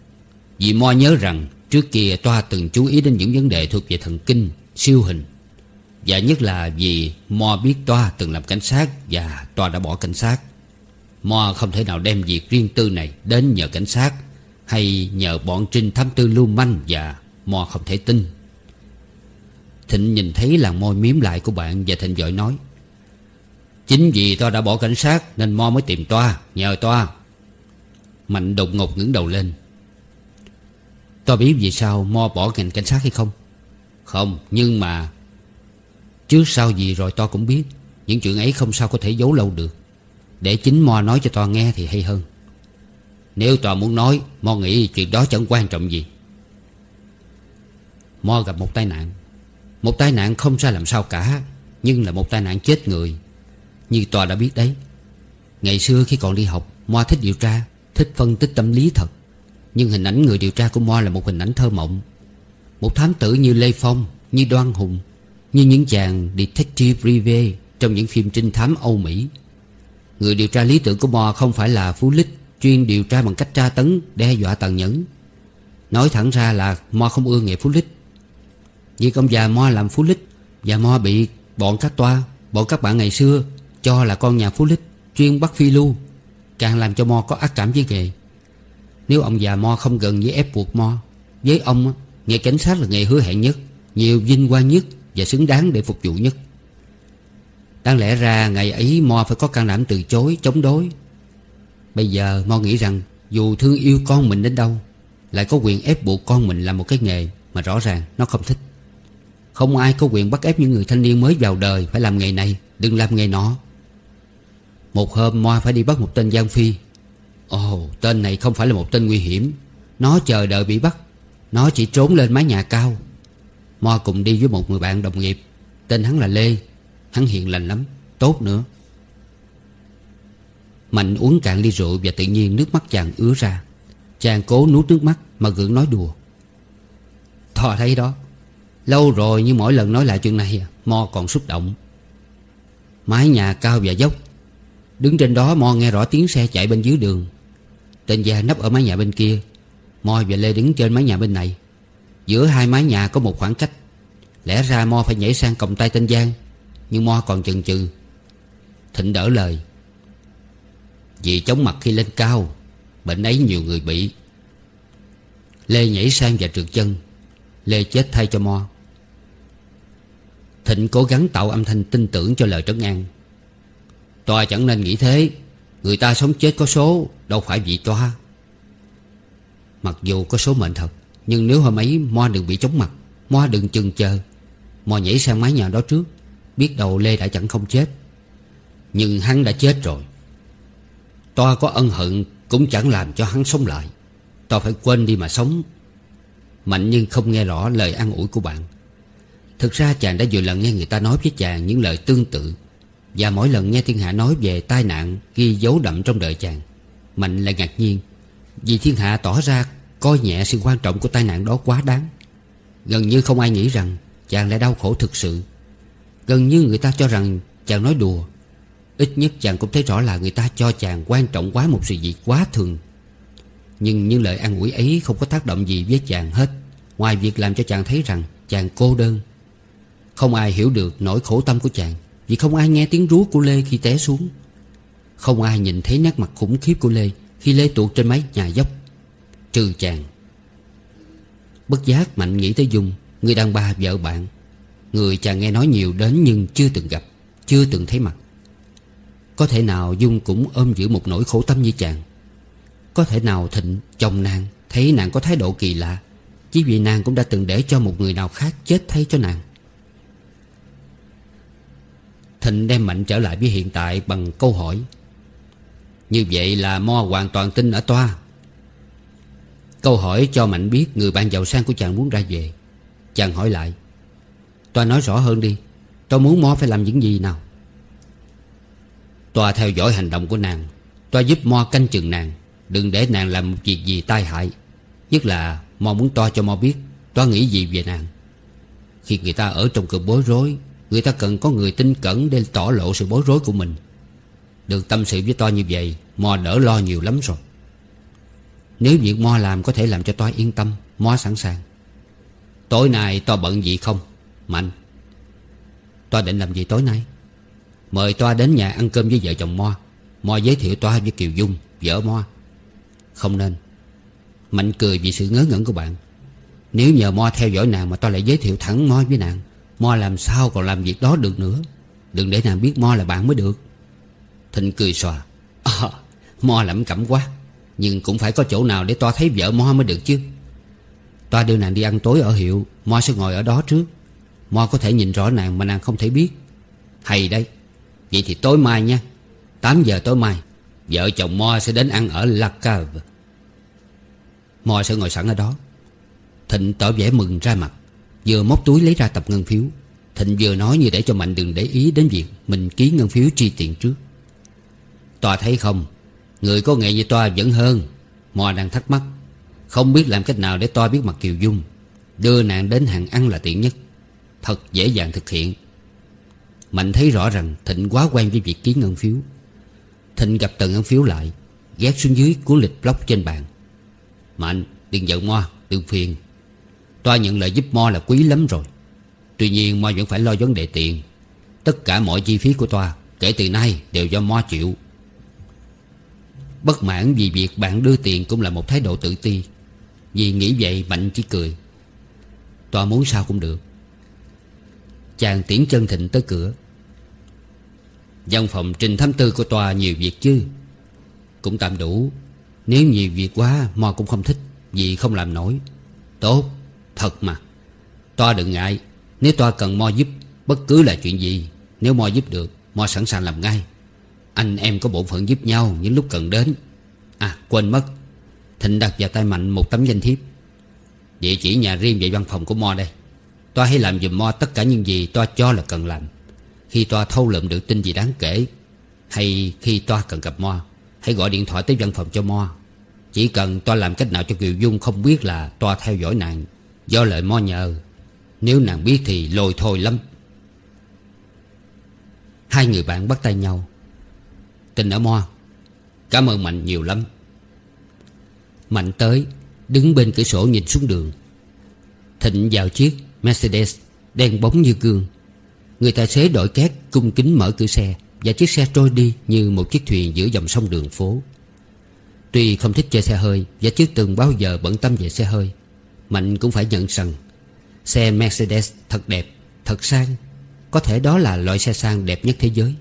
S1: Vì Mo nhớ rằng Trước kia Toa từng chú ý đến những vấn đề thuộc về thần kinh, Siêu hình. Và nhất là vì Mo biết Toa từng làm cảnh sát Và Toa đã bỏ cảnh sát. Mo không thể nào đem việc riêng tư này Đến nhờ cảnh sát Hay nhờ bọn trinh thám tư lưu manh Và Mo không thể tin. Thịnh nhìn thấy làn môi miếm lại của bạn Và Thịnh vội nói, Chính vì toa đã bỏ cảnh sát Nên Mo mới tìm toa, Nhờ toa. Mạnh đột ngột ngẩng đầu lên. Tôi biết vì sao Mo bỏ ngành cảnh sát hay không? Không, nhưng mà Trước sau gì rồi tôi cũng biết. Những chuyện ấy không sao có thể giấu lâu được. Để chính Mo nói cho tôi nghe thì hay hơn. Nếu toa muốn nói, Mo nghĩ chuyện đó chẳng quan trọng gì. Mo gặp một tai nạn. Một tai nạn không ra làm sao cả, Nhưng là một tai nạn chết người. Như Tòa đã biết đấy. Ngày xưa khi còn đi học, mo thích điều tra. Thích phân tích tâm lý thật. Nhưng hình ảnh người điều tra của Moa là một hình ảnh thơ mộng. Một thám tử như Lê Phong, Như Đoan Hùng, Như những chàng detective privé Trong những phim trinh thám Âu Mỹ. Người điều tra lý tưởng của Moa không phải là Phú Lích Chuyên điều tra bằng cách tra tấn, Đe dọa tàn nhẫn. Nói thẳng ra là Moa không ưa nghề Phú Lích. Vì ông già Mo làm phú lích, Và Mo bị bọn các toa, Bọn các bạn ngày xưa Cho là con nhà phú lích Chuyên bắt phi lưu. Càng làm cho Mo có ác cảm với nghề. Nếu ông già Mo không gần với ép buộc Mo, Với ông Nghề cảnh sát là nghề hứa hẹn nhất, Nhiều vinh quang nhất Và xứng đáng để phục vụ nhất. Đáng lẽ ra ngày ấy Mo phải có can đảm từ chối, Chống đối. Bây giờ Mo nghĩ rằng Dù thương yêu con mình đến đâu, Lại có quyền ép buộc con mình làm một cái nghề Mà rõ ràng nó không thích. Không ai có quyền bắt ép những người thanh niên mới vào đời Phải làm nghề này, Đừng làm nghề nọ. Một hôm Moa phải đi bắt một tên Giang Phi. Ồ, tên này không phải là một tên nguy hiểm. Nó chờ đợi bị bắt. Nó chỉ trốn lên mái nhà cao. Moa cùng đi với một người bạn đồng nghiệp. Tên hắn là Lê. Hắn hiền lành lắm, Tốt nữa. Mạnh uống cạn ly rượu Và tự nhiên nước mắt chàng ứa ra. Chàng cố nuốt nước mắt Mà gượng nói đùa. Thò thấy đó, Lâu rồi nhưng mỗi lần nói lại chuyện này Mo còn xúc động. Mái nhà cao và dốc Đứng trên đó, Mo nghe rõ tiếng xe chạy bên dưới đường. Tên gia nấp ở mái nhà bên kia. Mo và Lê đứng trên mái nhà bên này. Giữa hai mái nhà có một khoảng cách. Lẽ ra Mo phải nhảy sang còng tay tên Giang. Nhưng Mo còn chần chừ. Thịnh đỡ lời. Vì chóng mặt khi lên cao, Bệnh ấy nhiều người bị. Lê nhảy sang và trượt chân. Lê chết thay cho Mo. Thịnh cố gắng tạo âm thanh tin tưởng cho lời trấn an. Tòa chẳng nên nghĩ thế. Người ta sống chết có số, Đâu phải vì toa Mặc dù có số mệnh thật, Nhưng nếu hôm ấy Moa đừng bị chóng mặt Moa đừng chừng chờ. Moa nhảy sang mái nhà đó trước, Biết đầu Lê đã chẳng không chết. Nhưng hắn đã chết rồi. Toa có ân hận Cũng chẳng làm cho hắn sống lại. Toa phải quên đi mà sống. Mạnh nhưng không nghe rõ lời an ủi của bạn. Thực ra chàng đã nhiều lần nghe người ta nói với chàng những lời tương tự. Và mỗi lần nghe thiên hạ nói về tai nạn Ghi dấu đậm trong đời chàng, Mạnh lại ngạc nhiên, Vì thiên hạ tỏ ra coi nhẹ sự quan trọng của tai nạn đó quá đáng. Gần như không ai nghĩ rằng chàng lại đau khổ thực sự. Gần như người ta cho rằng chàng nói đùa. Ít nhất chàng cũng thấy rõ là người ta cho chàng quan trọng quá một sự việc quá thường. Nhưng những lời an ủi ấy không có tác động gì với chàng hết. Ngoài việc làm cho chàng thấy rằng chàng cô đơn, Không ai hiểu được nỗi khổ tâm của chàng. Vì không ai nghe tiếng rú của Lê khi té xuống. Không ai nhìn thấy nét mặt khủng khiếp của Lê Khi Lê tuột trên mái nhà dốc. Trừ chàng. Bất giác Mạnh nghĩ tới Dung, Người đàn bà vợ bạn. Người chàng nghe nói nhiều đến nhưng chưa từng gặp, Chưa từng thấy mặt. Có thể nào Dung cũng ôm giữ một nỗi khổ tâm như chàng? Có thể nào Thịnh, chồng nàng, Thấy nàng có thái độ kỳ lạ, Chỉ vì nàng cũng đã từng để cho một người nào khác chết thay cho nàng? Thịnh đem Mạnh trở lại với hiện tại bằng câu hỏi. Như vậy là Mo hoàn toàn tin ở Toa. Câu hỏi cho Mạnh biết người bạn giàu sang của chàng muốn ra về. Chàng hỏi lại, Toa nói rõ hơn đi, Tôi muốn Mo phải làm những gì nào? Toa theo dõi hành động của nàng. Toa giúp Mo canh chừng nàng, Đừng để nàng làm một việc gì tai hại. Nhất là Mo muốn Toa cho Mo biết Toa nghĩ gì về nàng. Khi người ta ở trong cơn bối rối Người ta cần có người tin cẩn để tỏ lộ sự bối rối của mình. Được tâm sự với tôi như vậy, Mo đỡ lo nhiều lắm rồi. Nếu việc Mo làm có thể làm cho tôi yên tâm, Mo sẵn sàng. Tối nay tôi bận gì không? Mạnh. Tôi định làm gì tối nay? Mời tôi đến nhà ăn cơm với vợ chồng Mo. Mo giới thiệu tôi với Kiều Dung, Vợ Mo. Không nên. Mạnh cười vì sự ngớ ngẩn của bạn. Nếu nhờ Mo theo dõi nàng Mà tôi lại giới thiệu thẳng Mo với nàng. Mo làm sao còn làm việc đó được nữa? Đừng để nàng biết Mo là bạn mới được. Thịnh cười xòa. À, Mo lẩm cẩm quá. Nhưng cũng phải có chỗ nào để Toa thấy vợ Mo mới được chứ? Toa đưa nàng đi ăn tối ở hiệu. Mo sẽ ngồi ở đó trước. Mo có thể nhìn rõ nàng mà nàng không thể biết. Hay đấy. Vậy thì tối mai nha. 8 giờ tối mai Vợ chồng Mo sẽ đến ăn ở La Cave. Mo sẽ ngồi sẵn ở đó. Thịnh tỏ vẻ mừng ra mặt. Vừa móc túi lấy ra tập ngân phiếu, Thịnh vừa nói như để cho Mạnh đừng để ý đến việc Mình ký ngân phiếu chi tiền trước. Tòa thấy không, Người có nghệ như Toa vẫn hơn. Mò đang thắc mắc, Không biết làm cách nào để Toa biết mặt Kiều Dung. Đưa nàng đến hàng ăn là tiện nhất, Thật dễ dàng thực hiện. Mạnh thấy rõ rằng Thịnh quá quen với việc ký ngân phiếu. Thịnh gặp tờ ngân phiếu lại, Ghét xuống dưới của lịch block trên bàn. Mạnh, đừng giận Mo Đừng phiền. Toa nhận lời giúp Mo là quý lắm rồi. Tuy nhiên, Mo vẫn phải lo vấn đề tiền. Tất cả mọi chi phí của Toa, Kể từ nay, đều do Mo chịu. Bất mãn vì việc bạn đưa tiền Cũng là một thái độ tự ti. Vì nghĩ vậy, Mạnh chỉ cười. Toa muốn sao cũng được. Chàng tiễn chân thịnh tới cửa. Văn phòng trình thám tư của Toa nhiều việc chứ? Cũng tạm đủ. Nếu nhiều việc quá, Mo cũng không thích Vì không làm nổi. Tốt. Thật mà. Toa đừng ngại. Nếu Toa cần Mo giúp, Bất cứ là chuyện gì, Nếu Mo giúp được, Mo sẵn sàng làm ngay. Anh em có bổn phận giúp nhau những lúc cần đến. À quên mất. Thịnh đặt vào tay Mạnh một tấm danh thiếp. Địa chỉ nhà riêng và văn phòng của Mo đây. Toa hãy làm giùm Mo tất cả những gì Toa cho là cần làm. Khi Toa thâu lượm được tin gì đáng kể, Hay khi Toa cần gặp Mo, Hãy gọi điện thoại tới văn phòng cho Mo. Chỉ cần Toa làm cách nào cho Kiều Dung không biết là Toa theo dõi nàng. Do lời Mo nhờ, Nếu nàng biết thì lôi thôi lắm. Hai người bạn bắt tay nhau. Tình ở Mo, Cảm ơn Mạnh nhiều lắm. Mạnh tới, Đứng bên cửa sổ nhìn xuống đường. Thịnh vào chiếc Mercedes Đen bóng như gương. Người tài xế đội két cung kính mở cửa xe Và chiếc xe trôi đi như một chiếc thuyền giữa dòng sông đường phố. Tuy không thích chơi xe hơi Và chưa từng bao giờ bận tâm về xe hơi Mạnh cũng phải nhận rằng, Xe Mercedes thật đẹp, Thật sang. Có thể đó là loại xe sang đẹp nhất thế giới.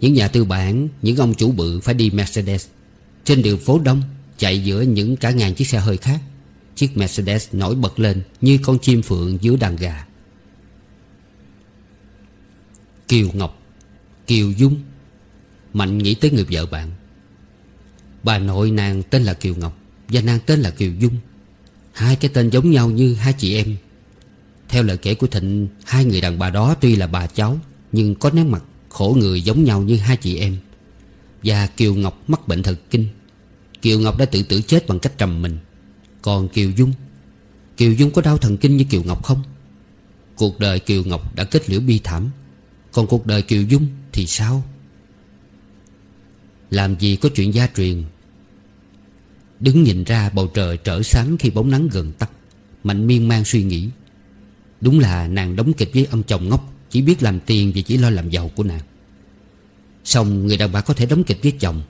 S1: Những nhà tư bản, Những ông chủ bự phải đi Mercedes. Trên đường phố đông, Chạy giữa những cả ngàn chiếc xe hơi khác, Chiếc Mercedes nổi bật lên Như con chim phượng giữa đàn gà. Kiều Ngọc, Kiều Dung. Mạnh nghĩ tới người vợ bạn. Bà nội nàng tên là Kiều Ngọc Và nàng tên là Kiều Dung. Hai cái tên giống nhau như hai chị em. Theo lời kể của Thịnh, Hai người đàn bà đó tuy là bà cháu, Nhưng có nét mặt khổ người giống nhau như hai chị em. Và Kiều Ngọc mắc bệnh thần kinh. Kiều Ngọc đã tự tử chết bằng cách trầm mình. Còn Kiều Dung? Kiều Dung có đau thần kinh như Kiều Ngọc không? Cuộc đời Kiều Ngọc đã kết liễu bi thảm. Còn cuộc đời Kiều Dung thì sao? Làm gì có chuyện gia truyền Đứng nhìn ra, bầu trời trở sáng khi bóng nắng gần tắt. Mạnh miên man suy nghĩ. Đúng là nàng đóng kịch với ông chồng ngốc, Chỉ biết làm tiền và chỉ lo làm giàu của nàng. Xong, người đàn bà có thể đóng kịch với chồng,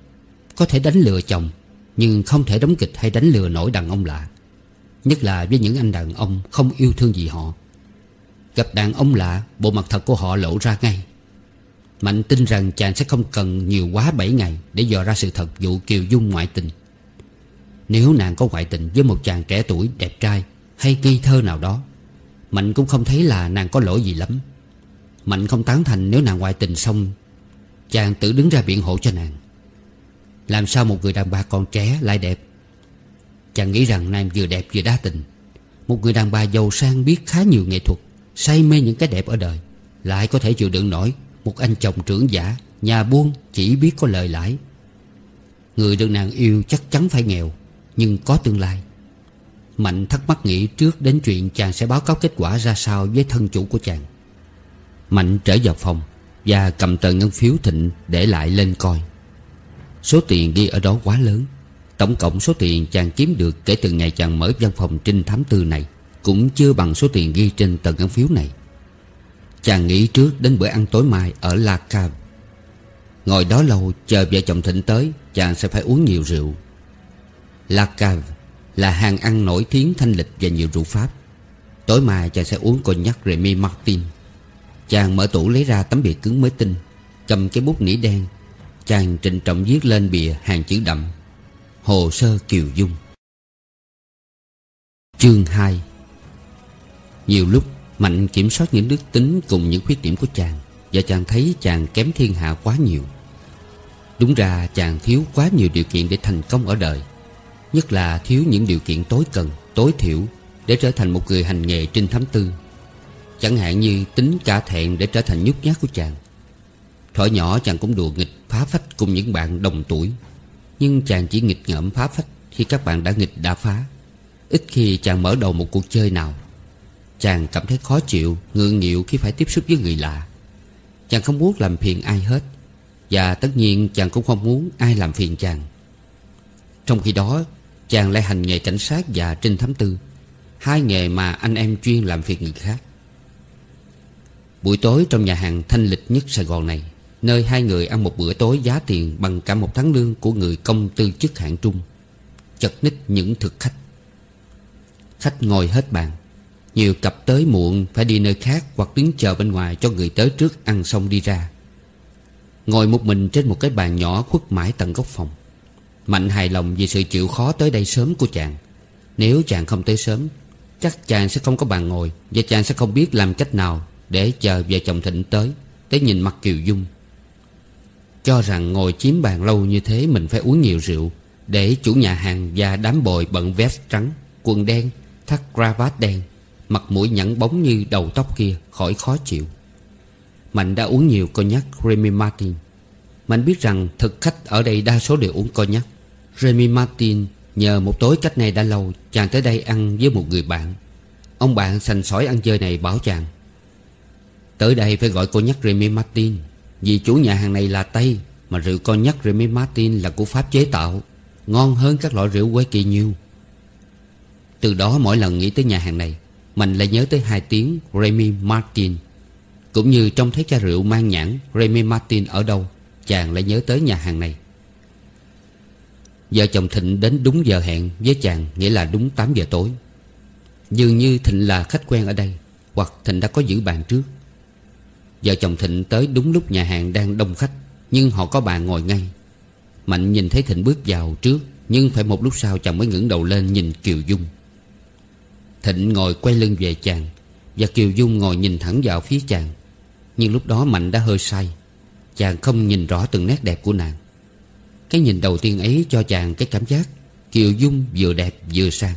S1: Có thể đánh lừa chồng, Nhưng không thể đóng kịch hay đánh lừa nổi đàn ông lạ. Nhất là với những anh đàn ông không yêu thương gì họ. Gặp đàn ông lạ, Bộ mặt thật của họ lộ ra ngay. Mạnh tin rằng chàng sẽ không cần nhiều quá 7 ngày Để dò ra sự thật vụ Kiều Dung ngoại tình. Nếu nàng có ngoại tình với một chàng trẻ tuổi đẹp trai Hay ngây thơ nào đó, Mạnh cũng không thấy là nàng có lỗi gì lắm. Mạnh không tán thành nếu nàng ngoại tình xong, Chàng tự đứng ra biện hộ cho nàng. Làm sao một người đàn bà còn trẻ lại đẹp? Chàng nghĩ rằng nàng vừa đẹp vừa đa tình. Một người đàn bà giàu sang biết khá nhiều nghệ thuật, Say mê những cái đẹp ở đời, Lại có thể chịu đựng nổi Một anh chồng trưởng giả, Nhà buôn chỉ biết có lời lãi. Người được nàng yêu chắc chắn phải nghèo. Nhưng có tương lai. Mạnh thắc mắc nghĩ trước đến chuyện chàng sẽ báo cáo kết quả ra sao với thân chủ của chàng. Mạnh trở vào phòng Và cầm tờ ngân phiếu thịnh để lại lên coi. Số tiền ghi ở đó quá lớn. Tổng cộng số tiền chàng kiếm được kể từ ngày chàng mở văn phòng trinh thám tư này Cũng chưa bằng số tiền ghi trên tờ ngân phiếu này. Chàng nghĩ trước đến bữa ăn tối mai ở La Cave. Ngồi đó lâu, chờ vợ chồng Thịnh tới, Chàng sẽ phải uống nhiều rượu. La Cave là hàng ăn nổi tiếng thanh lịch và nhiều rượu Pháp. Tối mai chàng sẽ uống cognac nhắc Remy Martin. Chàng mở tủ lấy ra tấm bìa cứng mới tinh, Cầm cái bút nỉ đen. Chàng trịnh trọng viết lên bìa hàng chữ đậm. Hồ sơ Kiều Dung. Chương 2 Nhiều lúc, Mạnh kiểm soát những đức tính cùng những khuyết điểm của chàng, Và chàng thấy chàng kém thiên hạ quá nhiều. Đúng ra chàng thiếu quá nhiều điều kiện để thành công ở đời. Nhất là thiếu những điều kiện tối cần, tối thiểu Để trở thành một người hành nghề trinh thám tư. Chẳng hạn như tính cả thẹn để trở thành nhút nhát của chàng. Thuở nhỏ chàng cũng đùa nghịch phá phách cùng những bạn đồng tuổi. Nhưng chàng chỉ nghịch ngợm phá phách khi các bạn đã nghịch đã phá. Ít khi chàng mở đầu một cuộc chơi nào. Chàng cảm thấy khó chịu, ngượng nghịu khi phải tiếp xúc với người lạ. Chàng không muốn làm phiền ai hết. Và tất nhiên chàng cũng không muốn ai làm phiền chàng. Trong khi đó Chàng lại hành nghề cảnh sát và trinh thám tư. Hai nghề mà anh em chuyên làm việc người khác. Buổi tối trong nhà hàng thanh lịch nhất Sài Gòn này, Nơi hai người ăn một bữa tối giá tiền Bằng cả một tháng lương của người công tư chức hạng trung, Chật ních những thực khách. Khách ngồi hết bàn, Nhiều cặp tới muộn Phải đi nơi khác hoặc đứng chờ bên ngoài Cho người tới trước ăn xong đi ra. Ngồi một mình trên một cái bàn nhỏ Khuất mãi tận góc phòng. Mạnh hài lòng vì sự chịu khó tới đây sớm của chàng. Nếu chàng không tới sớm, Chắc chàng sẽ không có bàn ngồi Và chàng sẽ không biết làm cách nào Để chờ vợ chồng Thịnh tới. Để nhìn mặt Kiều Dung, Cho rằng ngồi chiếm bàn lâu như thế Mình phải uống nhiều rượu Để chủ nhà hàng và đám bồi bận vest trắng, Quần đen, Thắt cravat đen, Mặt mũi nhẵn bóng như đầu tóc kia, Khỏi khó chịu. Mạnh đã uống nhiều cognac Remy Martin. Mạnh biết rằng thực khách ở đây đa số đều uống cognac. Remy Martin nhờ một tối cách này đã lâu Chàng tới đây ăn với một người bạn. Ông bạn sành sỏi ăn chơi này bảo chàng, Tới đây phải gọi cô nhắc Remy Martin, Vì chủ nhà hàng này là Tây, Mà rượu con nhắc Remy Martin là của Pháp chế tạo, Ngon hơn các loại rượu quế kỳ nhiêu Từ đó mỗi lần nghĩ tới nhà hàng này, Mình lại nhớ tới hai tiếng Remy Martin. Cũng như trong thấy chai rượu mang nhãn Remy Martin ở đâu, Chàng lại nhớ tới nhà hàng này. Vợ chồng Thịnh đến đúng giờ hẹn Với chàng, nghĩa là đúng 8 giờ tối. Dường như Thịnh là khách quen ở đây, Hoặc Thịnh đã có giữ bàn trước. Vợ chồng Thịnh tới đúng lúc nhà hàng đang đông khách, Nhưng họ có bàn ngồi ngay. Mạnh nhìn thấy Thịnh bước vào trước, Nhưng phải một lúc sau chàng mới ngẩng đầu lên nhìn Kiều Dung. Thịnh ngồi quay lưng về chàng, Và Kiều Dung ngồi nhìn thẳng vào phía chàng. Nhưng lúc đó Mạnh đã hơi say, Chàng không nhìn rõ từng nét đẹp của nàng. Cái nhìn đầu tiên ấy cho chàng cái cảm giác Kiều Dung vừa đẹp vừa sang.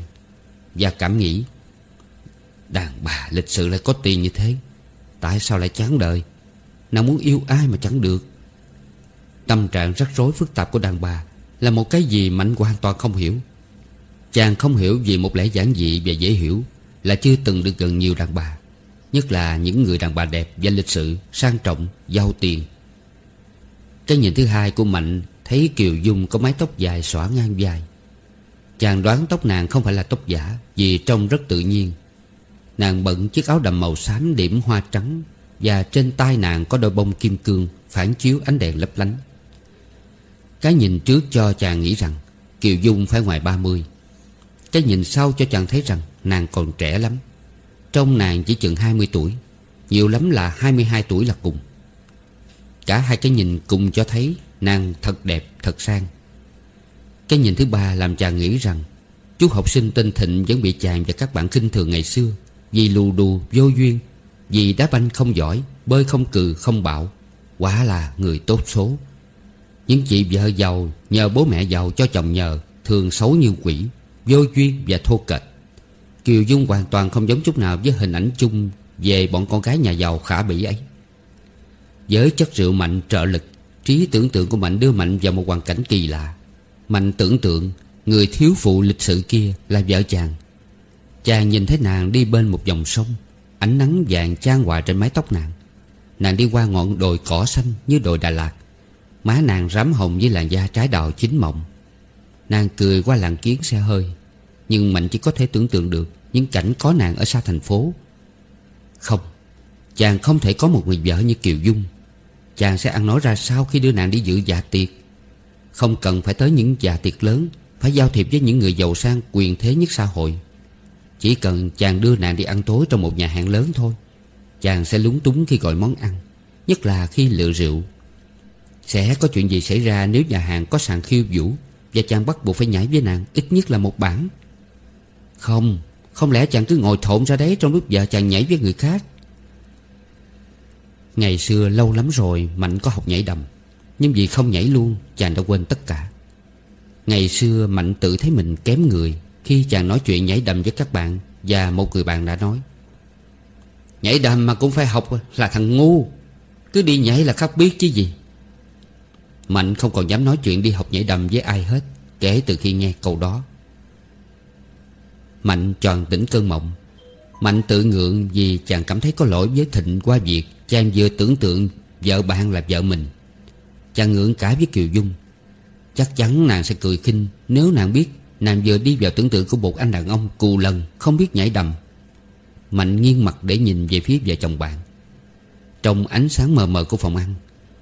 S1: Và cảm nghĩ Đàn bà lịch sự lại có tiền như thế Tại sao lại chán đời? Nào muốn yêu ai mà chẳng được. Tâm trạng rắc rối phức tạp của đàn bà Là một cái gì Mạnh hoàn toàn không hiểu. Chàng không hiểu vì một lẽ giản dị và dễ hiểu Là chưa từng được gần nhiều đàn bà Nhất là những người đàn bà đẹp và lịch sự Sang trọng, giàu tiền. Cái nhìn thứ hai của Mạnh Thấy Kiều Dung có mái tóc dài xõa ngang vai. Chàng đoán tóc nàng không phải là tóc giả, Vì trông rất tự nhiên. Nàng bận chiếc áo đầm màu xám điểm hoa trắng, Và trên tay nàng có đôi bông kim cương Phản chiếu ánh đèn lấp lánh. Cái nhìn trước cho chàng nghĩ rằng, Kiều Dung phải ngoài 30 Cái nhìn sau cho chàng thấy rằng, Nàng còn trẻ lắm. Trong nàng chỉ chừng 20 tuổi, Nhiều lắm là 22 tuổi là cùng. Cả hai cái nhìn cùng cho thấy Nàng thật đẹp, thật sang. Cái nhìn thứ ba làm chàng nghĩ rằng, Chú học sinh tên Thịnh vẫn bị chàng và các bạn khinh thường ngày xưa, Vì lù đù, vô duyên, Vì đá banh không giỏi, Bơi không cừ, không bạo, Quả là người tốt số. Những chị vợ giàu nhờ bố mẹ giàu cho chồng nhờ, Thường xấu như quỷ, Vô duyên và thô kệch. Kiều Dung hoàn toàn không giống chút nào với hình ảnh chung Về bọn con gái nhà giàu khả bỉ ấy. Với chất rượu mạnh, trợ lực Trí tưởng tượng của Mạnh đưa Mạnh vào một hoàn cảnh kỳ lạ. Mạnh tưởng tượng Người thiếu phụ lịch sự kia là vợ chàng. Chàng nhìn thấy nàng đi bên một dòng sông, Ánh nắng vàng chan hòa trên mái tóc nàng. Nàng đi qua ngọn đồi cỏ xanh như đồi Đà Lạt. Má nàng rám hồng với làn da trái đào chín mọng. Nàng cười qua làng kiến xe hơi, Nhưng Mạnh chỉ có thể tưởng tượng được Những cảnh có nàng ở xa thành phố. Không, Chàng không thể có một người vợ như Kiều Dung. Chàng sẽ ăn nói ra sao khi đưa nàng đi dự dạ tiệc? Không cần phải tới những dạ tiệc lớn, Phải giao thiệp với những người giàu sang, quyền thế nhất xã hội. Chỉ cần chàng đưa nàng đi ăn tối trong một nhà hàng lớn thôi, Chàng sẽ lúng túng khi gọi món ăn, Nhất là khi lựa rượu. Sẽ có chuyện gì xảy ra nếu nhà hàng có sàn khiêu vũ Và chàng bắt buộc phải nhảy với nàng, Ít nhất là một bản Không Không lẽ chàng cứ ngồi thộn ra đấy Trong lúc vợ chàng nhảy với người khác? Ngày xưa lâu lắm rồi Mạnh có học nhảy đầm, Nhưng vì không nhảy luôn, Chàng đã quên tất cả. Ngày xưa Mạnh tự thấy mình kém người Khi chàng nói chuyện nhảy đầm với các bạn, Và một người bạn đã nói, Nhảy đầm mà cũng phải học là thằng ngu, Cứ đi nhảy là khóc biết chứ gì. Mạnh không còn dám nói chuyện đi học nhảy đầm với ai hết, Kể từ khi nghe câu đó. Mạnh tròn tỉnh cơn mộng. Mạnh tự ngượng vì chàng cảm thấy có lỗi với Thịnh qua việc Chàng vừa tưởng tượng vợ bạn là vợ mình, Chàng ngưỡng cả với Kiều Dung. Chắc chắn nàng sẽ cười khinh Nếu nàng biết nàng vừa đi vào tưởng tượng của một anh đàn ông cù lần, Không biết nhảy đầm. Mạnh nghiêng mặt để nhìn về phía vợ chồng bạn. Trong ánh sáng mờ mờ của phòng ăn,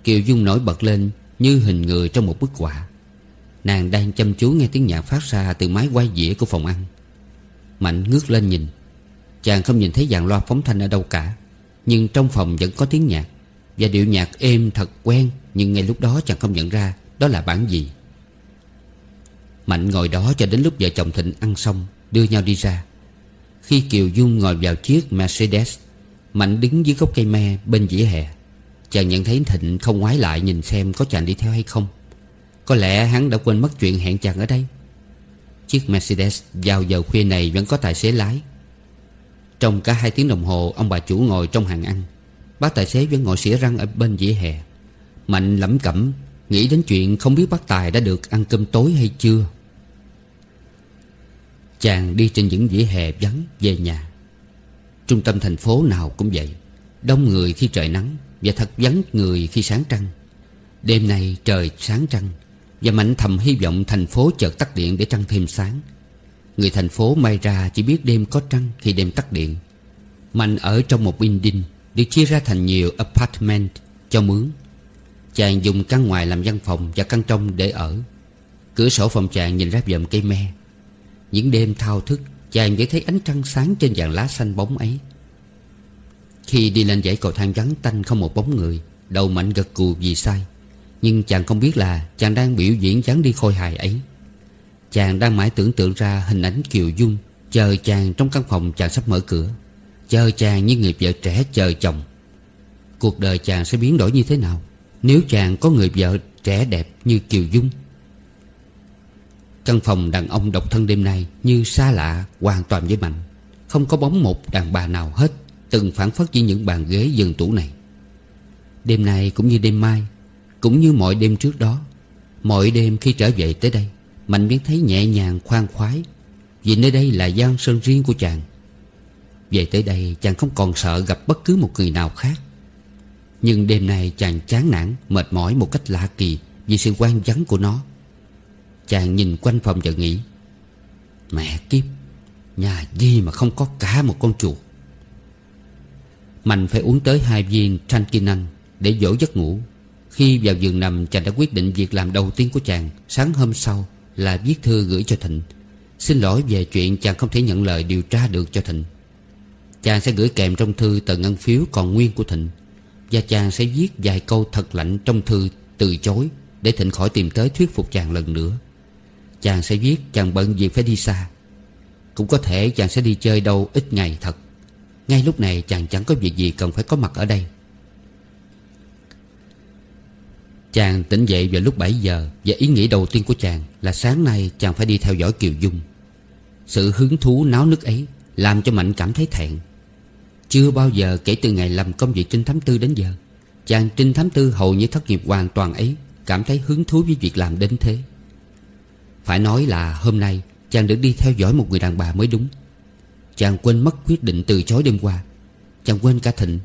S1: Kiều Dung nổi bật lên Như hình người trong một bức họa. Nàng đang chăm chú nghe tiếng nhạc phát ra Từ máy quay dĩa của phòng ăn. Mạnh ngước lên nhìn, Chàng không nhìn thấy dàn loa phóng thanh ở đâu cả. Nhưng trong phòng vẫn có tiếng nhạc. Và điệu nhạc êm thật quen, Nhưng ngay lúc đó chàng không nhận ra Đó là bản gì. Mạnh ngồi đó cho đến lúc vợ chồng Thịnh ăn xong, Đưa nhau đi ra. Khi Kiều Dung ngồi vào chiếc Mercedes, Mạnh đứng dưới gốc cây me bên dĩa hè. Chàng nhận thấy Thịnh không ngoái lại nhìn xem có chàng đi theo hay không. Có lẽ hắn đã quên mất chuyện hẹn chàng ở đây. Chiếc Mercedes vào giờ khuya này vẫn có tài xế lái. Trong cả hai tiếng đồng hồ, Ông bà chủ ngồi trong hàng ăn. Bác tài xế vẫn ngồi xỉa răng ở bên dĩa hè. Mạnh lẩm cẩm, Nghĩ đến chuyện không biết bác Tài đã được ăn cơm tối hay chưa. Chàng đi trên những vỉa hè vắng về nhà. Trung tâm thành phố nào cũng vậy. Đông người khi trời nắng Và thật vắng người khi sáng trăng. Đêm nay trời sáng trăng Và Mạnh thầm hy vọng thành phố chợt tắt điện để trăng thêm sáng. Người thành phố may ra chỉ biết đêm có trăng khi đêm tắt điện. Mạnh ở trong một building Được chia ra thành nhiều apartment cho mướn. Chàng dùng căn ngoài làm văn phòng Và căn trong để ở. Cửa sổ phòng chàng nhìn ra dầm cây me. Những đêm thao thức, Chàng vẫn thấy ánh trăng sáng trên dàn lá xanh bóng ấy. Khi đi lên dãy cầu thang vắng tanh không một bóng người, Đầu mạnh gật cù vì sai. Nhưng chàng không biết là Chàng đang biểu diễn dáng đi khôi hài ấy. Chàng đang mãi tưởng tượng ra hình ảnh Kiều Dung Chờ chàng trong căn phòng chàng sắp mở cửa, Chờ chàng như người vợ trẻ chờ chồng. Cuộc đời chàng sẽ biến đổi như thế nào nếu chàng có người vợ trẻ đẹp như Kiều Dung? Căn phòng đàn ông độc thân đêm nay Như xa lạ, hoàn toàn với Mạnh Không có bóng một đàn bà nào hết, Từng phản phất với những bàn ghế giường tủ này. Đêm nay cũng như đêm mai, Cũng như mọi đêm trước đó, Mọi đêm khi trở về tới đây Mạnh biết thấy nhẹ nhàng, khoan khoái. Vì nơi đây là gian sơn riêng của chàng. Về tới đây, chàng không còn sợ gặp bất cứ một người nào khác. Nhưng đêm nay chàng chán nản, Mệt mỏi một cách lạ kỳ Vì sự quan vắng của nó. Chàng nhìn quanh phòng và nghĩ, Mẹ kiếp, Nhà gì mà không có cả một con chuột? Mạnh phải uống tới hai viên Trankinan Để dỗ giấc ngủ. Khi vào giường nằm, chàng đã quyết định việc làm đầu tiên của chàng Sáng hôm sau. Là viết thư gửi cho Thịnh. Xin lỗi về chuyện chàng không thể nhận lời điều tra được cho Thịnh. Chàng sẽ gửi kèm trong thư tờ ngân phiếu còn nguyên của Thịnh, Và chàng sẽ viết vài câu thật lạnh trong thư từ chối Để Thịnh khỏi tìm tới thuyết phục chàng lần nữa. Chàng sẽ viết, chàng bận việc phải đi xa. Cũng có thể chàng sẽ đi chơi đâu ít ngày thật. Ngay lúc này chàng chẳng có việc gì cần phải có mặt ở đây. Chàng tỉnh dậy vào lúc 7 giờ Và ý nghĩ đầu tiên của chàng là sáng nay chàng phải đi theo dõi Kiều Dung. Sự hứng thú náo nức ấy Làm cho Mạnh cảm thấy thẹn. Chưa bao giờ kể từ ngày làm công việc trinh thám tư đến giờ, Chàng trinh thám tư hầu như thất nghiệp hoàn toàn ấy Cảm thấy hứng thú với việc làm đến thế. Phải nói là hôm nay Chàng được đi theo dõi một người đàn bà mới đúng. Chàng quên mất quyết định từ chối đêm qua. Chàng quên cả Thịnh,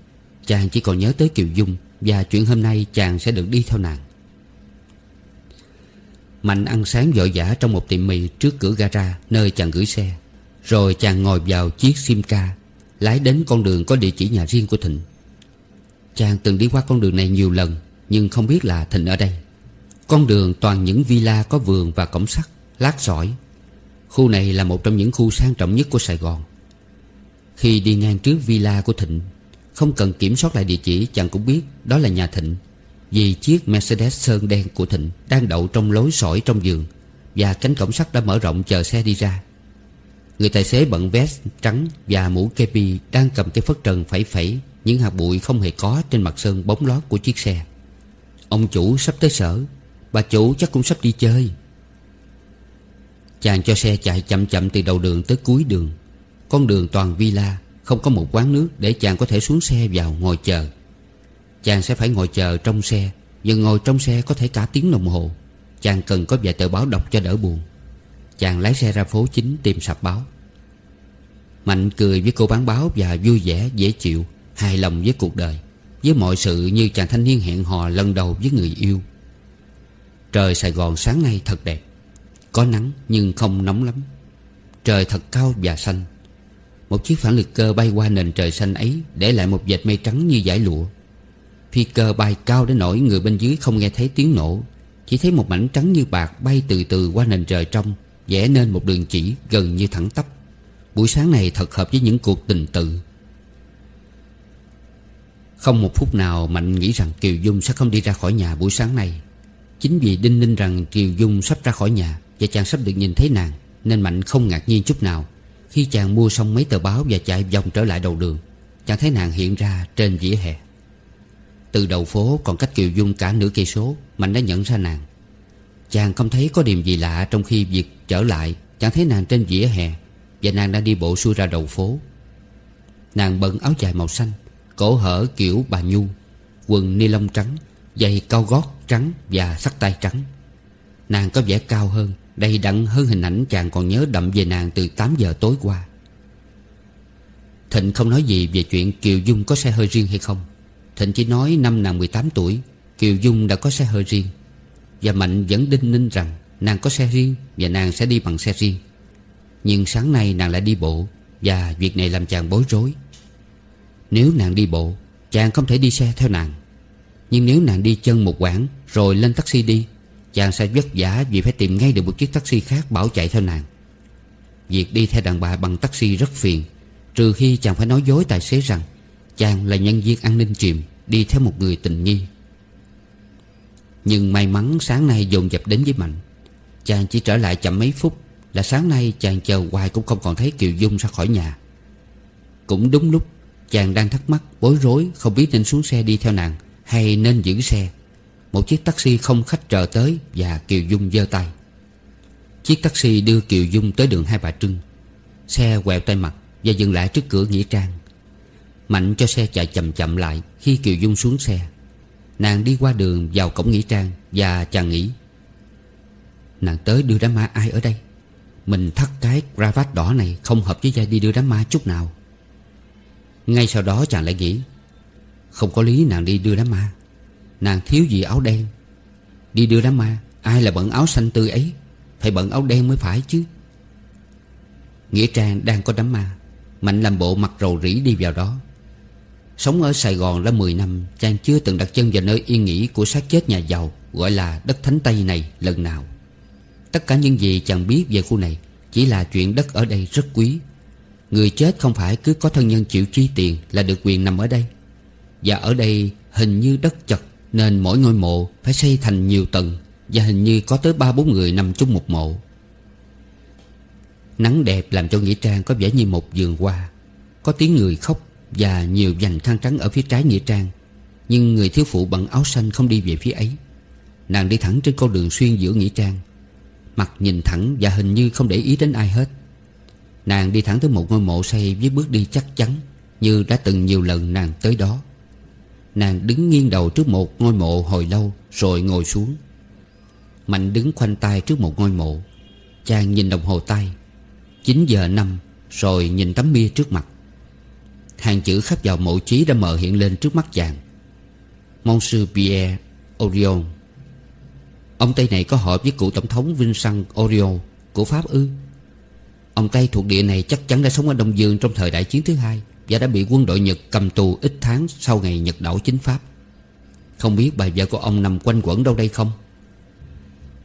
S1: Chàng chỉ còn nhớ tới Kiều Dung và chuyện hôm nay chàng sẽ được đi theo nàng. Mạnh ăn sáng vội vã trong một tiệm mì trước cửa gara Nơi chàng gửi xe. Rồi chàng ngồi vào chiếc Simca Lái đến con đường có địa chỉ nhà riêng của Thịnh. Chàng từng đi qua con đường này nhiều lần, Nhưng không biết là Thịnh ở đây. Con đường toàn những villa có vườn và cổng sắt, Lát sỏi. Khu này là một trong những khu sang trọng nhất của Sài Gòn. Khi đi ngang trước villa của Thịnh không cần kiểm soát lại địa chỉ, Chàng cũng biết đó là nhà Thịnh. Vì chiếc Mercedes sơn đen của Thịnh Đang đậu trong lối sỏi trong giường Và cánh cổng sắt đã mở rộng chờ xe đi ra. Người tài xế bận vest trắng Và mũ kepi Đang cầm cái phất trần phẩy phẩy, Những hạt bụi không hề có trên mặt sơn bóng lót của chiếc xe. Ông chủ sắp tới sở, Bà chủ chắc cũng sắp đi chơi. Chàng cho xe chạy chậm chậm từ đầu đường tới cuối đường. Con đường toàn villa. Không có một quán nước để chàng có thể xuống xe vào ngồi chờ. Chàng sẽ phải ngồi chờ trong xe Và ngồi trong xe có thể cả tiếng đồng hồ. Chàng cần có vài tờ báo đọc cho đỡ buồn. Chàng lái xe ra phố chính tìm sạp báo. Mạnh cười với cô bán báo và vui vẻ, dễ chịu, Hài lòng với cuộc đời, Với mọi sự như chàng thanh niên hẹn hò lần đầu với người yêu. Trời Sài Gòn sáng nay thật đẹp, Có nắng nhưng không nóng lắm. Trời thật cao và xanh. Một chiếc phản lực cơ bay qua nền trời xanh ấy Để lại một vệt mây trắng như giải lụa. Phi cơ bay cao đến nỗi người bên dưới không nghe thấy tiếng nổ, Chỉ thấy một mảnh trắng như bạc bay từ từ qua nền trời trong, vẽ nên một đường chỉ gần như thẳng tắp. Buổi sáng này thật hợp với những cuộc tình tự. Không một phút nào Mạnh nghĩ rằng Kiều Dung sẽ không đi ra khỏi nhà buổi sáng này. Chính vì đinh ninh rằng Kiều Dung sắp ra khỏi nhà Và chàng sắp được nhìn thấy nàng, Nên Mạnh không ngạc nhiên chút nào. Khi chàng mua xong mấy tờ báo và chạy vòng trở lại đầu đường, Chàng thấy nàng hiện ra trên vỉa hè. Từ đầu phố còn cách Kiều Dung cả nửa cây số Mạnh đã nhận ra nàng. Chàng không thấy có điểm gì lạ trong khi việc trở lại, Chàng thấy nàng trên vỉa hè Và nàng đang đi bộ xuôi ra đầu phố. Nàng bận áo dài màu xanh, Cổ hở kiểu bà nhu, Quần ni lông trắng, Giày cao gót trắng và sắt tay trắng. Nàng có vẻ cao hơn Đầy đặn hơn hình ảnh chàng còn nhớ đậm về nàng từ 8 giờ tối qua. Thịnh không nói gì về chuyện Kiều Dung có xe hơi riêng hay không. Thịnh chỉ nói năm nàng 18 tuổi, Kiều Dung đã có xe hơi riêng. Và Mạnh vẫn đinh ninh rằng Nàng có xe riêng Và nàng sẽ đi bằng xe riêng. Nhưng sáng nay nàng lại đi bộ Và việc này làm chàng bối rối. Nếu nàng đi bộ, Chàng không thể đi xe theo nàng. Nhưng nếu nàng đi chân một quãng Rồi lên taxi đi Chàng sẽ vất vả vì phải tìm ngay được một chiếc taxi khác bảo chạy theo nàng. Việc đi theo đàn bà bằng taxi rất phiền, Trừ khi chàng phải nói dối tài xế rằng Chàng là nhân viên an ninh chìm Đi theo một người tình nghi. Nhưng may mắn sáng nay dồn dập đến với Mạnh. Chàng chỉ trở lại chậm mấy phút Là sáng nay chàng chờ hoài cũng không còn thấy Kiều Dung ra khỏi nhà. Cũng đúng lúc, Chàng đang thắc mắc, bối rối, Không biết nên xuống xe đi theo nàng Hay nên giữ xe. Một chiếc taxi không khách chờ tới Và Kiều Dung giơ tay. Chiếc taxi đưa Kiều Dung tới đường Hai Bà Trưng. Xe quẹo tay mặt Và dừng lại trước cửa Nghĩa Trang. Mạnh cho xe chạy chậm chậm lại Khi Kiều Dung xuống xe. Nàng đi qua đường vào cổng Nghĩa Trang Và chàng nghĩ, Nàng tới đưa đám ma ai ở đây? Mình thắt cái cravat đỏ này Không hợp với giai đi đưa đám ma chút nào. Ngay sau đó chàng lại nghĩ, Không có lý nàng đi đưa đám ma. Nàng thiếu gì áo đen? Đi đưa đám ma, Ai là bận áo xanh tươi ấy? Phải bận áo đen mới phải chứ. Nghĩa Trang đang có đám ma, Mạnh làm bộ mặt rầu rĩ đi vào đó. Sống ở Sài Gòn đã 10 năm, Chàng chưa từng đặt chân vào nơi yên nghỉ của xác chết nhà giàu, Gọi là đất thánh Tây này lần nào. Tất cả những gì chàng biết về khu này Chỉ là chuyện đất ở đây rất quý. Người chết không phải cứ có thân nhân chịu chi tiền Là được quyền nằm ở đây. Và ở đây hình như đất chật nên mỗi ngôi mộ phải xây thành nhiều tầng Và hình như có tới ba bốn người nằm chung một mộ. Nắng đẹp làm cho Nghĩa Trang có vẻ như một vườn hoa. Có tiếng người khóc Và nhiều dành khăn trắng ở phía trái Nghĩa Trang. Nhưng người thiếu phụ bằng áo xanh không đi về phía ấy. Nàng đi thẳng trên con đường xuyên giữa Nghĩa Trang. Mặt nhìn thẳng và hình như không để ý đến ai hết. Nàng đi thẳng tới một ngôi mộ xây với bước đi chắc chắn Như đã từng nhiều lần nàng tới đó. Nàng đứng nghiêng đầu trước một ngôi mộ hồi lâu, Rồi ngồi xuống. Mạnh đứng khoanh tay trước một ngôi mộ. Chàng nhìn đồng hồ tay. 9 giờ năm, Rồi nhìn tấm bia trước mặt. Hàng chữ khắc vào mộ chí đã mờ hiện lên trước mắt chàng. Monsieur Pierre Orion Ông Tây này có hợp với cựu tổng thống Vincent Orion Của Pháp ư? Ông Tây thuộc địa này chắc chắn đã sống ở Đông Dương Trong thời đại chiến thứ hai. Và đã bị quân đội Nhật cầm tù ít tháng Sau ngày Nhật đảo chính Pháp. Không biết bà vợ của ông nằm quanh quẩn đâu đây không?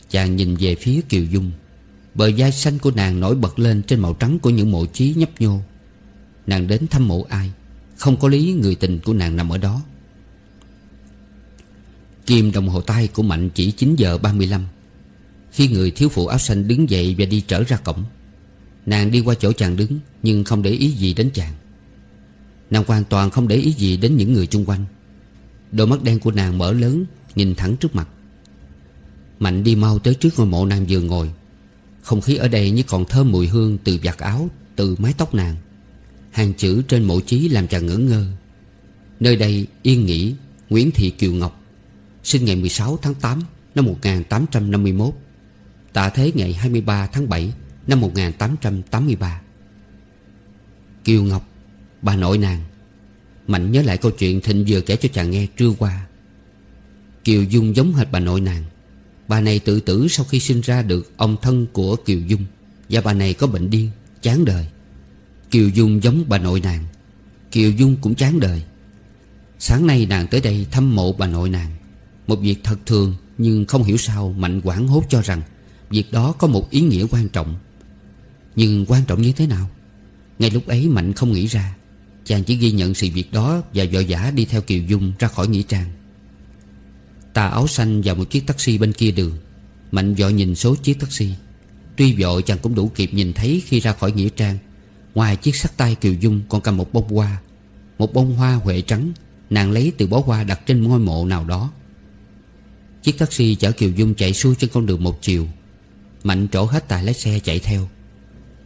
S1: Chàng nhìn về phía Kiều Dung. Bờ vai xanh của nàng nổi bật lên Trên màu trắng của những mộ chí nhấp nhô. Nàng đến thăm mộ ai? Không có lý người tình của nàng nằm ở đó. Kim đồng hồ tay của Mạnh chỉ 9 giờ 35 Khi người thiếu phụ áo xanh đứng dậy và đi trở ra cổng, Nàng đi qua chỗ chàng đứng Nhưng không để ý gì đến chàng. Nàng hoàn toàn không để ý gì đến những người chung quanh. Đôi mắt đen của nàng mở lớn Nhìn thẳng trước mặt. Mạnh đi mau tới trước ngôi mộ nàng vừa ngồi. Không khí ở đây như còn thơm mùi hương Từ giặt áo, từ mái tóc nàng. Hàng chữ trên mộ chí làm chàng ngỡ ngơ. Nơi đây yên nghỉ Nguyễn Thị Kiều Ngọc Sinh ngày 16 tháng 8 năm 1851 Tạ thế ngày 23 tháng 7 năm 1883 Kiều Ngọc Bà nội nàng. Mạnh nhớ lại câu chuyện Thịnh vừa kể cho chàng nghe trưa qua. Kiều Dung giống hệt bà nội nàng. Bà này tự tử sau khi sinh ra được ông thân của Kiều Dung. Và bà này có bệnh điên, chán đời. Kiều Dung giống bà nội nàng. Kiều Dung cũng chán đời. Sáng nay nàng tới đây thăm mộ bà nội nàng. Một việc thật thường Nhưng không hiểu sao Mạnh quảng hốt cho rằng Việc đó có một ý nghĩa quan trọng. Nhưng quan trọng như thế nào? Ngay lúc ấy Mạnh không nghĩ ra. Chàng chỉ ghi nhận sự việc đó Và vội vã đi theo Kiều Dung ra khỏi nghĩa trang. Tà áo xanh vào một chiếc taxi bên kia đường. Mạnh vội nhìn số chiếc taxi. Tuy vội, chàng cũng đủ kịp nhìn thấy khi ra khỏi nghĩa trang. Ngoài chiếc sắt tay Kiều Dung còn cầm một bông hoa. Một bông hoa huệ trắng, Nàng lấy từ bó hoa đặt trên ngôi mộ nào đó. Chiếc taxi chở Kiều Dung chạy xuôi trên con đường một chiều. Mạnh trổ hết tài lái xe chạy theo.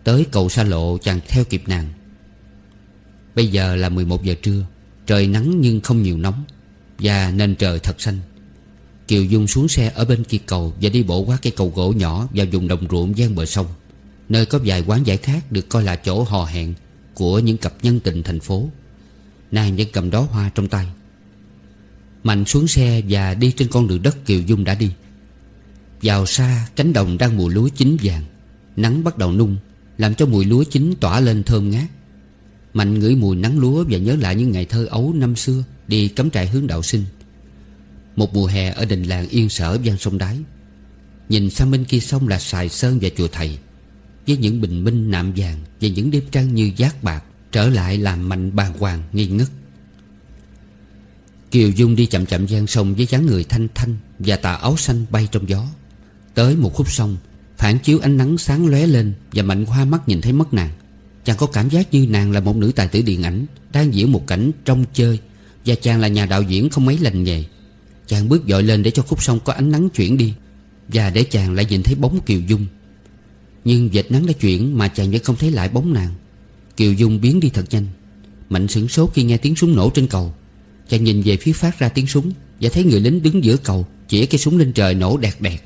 S1: Tới cầu xa lộ, chàng theo kịp nàng. Bây giờ là 11 giờ trưa, Trời nắng nhưng không nhiều nóng, Và nền trời thật xanh. Kiều Dung xuống xe ở bên kia cầu Và đi bộ qua cây cầu gỗ nhỏ Vào vùng đồng ruộng gian bờ sông, Nơi có vài quán giải khác được coi là chỗ hò hẹn Của những cặp nhân tình thành phố. Nàng vẫn cầm đó hoa trong tay. Mạnh xuống xe và đi trên con đường đất Kiều Dung đã đi. Vào xa, cánh đồng đang mùa lúa chín vàng, Nắng bắt đầu nung, Làm cho mùi lúa chín tỏa lên thơm ngát. Mạnh ngửi mùi nắng lúa Và nhớ lại những ngày thơ ấu năm xưa, Đi cắm trại hướng đạo sinh. Một mùa hè ở đình làng yên sở gian sông đáy. Nhìn sang bên kia sông là Sài Sơn và Chùa Thầy, Với những bình minh nạm vàng Và những đêm trăng như giác bạc, Trở lại làm mạnh bàng hoàng nghi ngất. Kiều Dung đi chậm chậm gian sông với dáng người thanh thanh Và tà áo xanh bay trong gió. Tới một khúc sông, Phản chiếu ánh nắng sáng lóe lên Và mạnh hoa mắt nhìn thấy mất nàng. Chàng có cảm giác như nàng là một nữ tài tử điện ảnh, Đang diễn một cảnh trong chơi, Và chàng là nhà đạo diễn không mấy lành nghề. Chàng bước dội lên để cho khúc sông có ánh nắng chuyển đi, Và để chàng lại nhìn thấy bóng Kiều Dung. Nhưng vệt nắng đã chuyển Mà chàng vẫn không thấy lại bóng nàng. Kiều Dung biến đi thật nhanh, Mạnh sửng sốt khi nghe tiếng súng nổ trên cầu. Chàng nhìn về phía phát ra tiếng súng, Và thấy người lính đứng giữa cầu Chỉ cái súng lên trời nổ đẹt đẹt.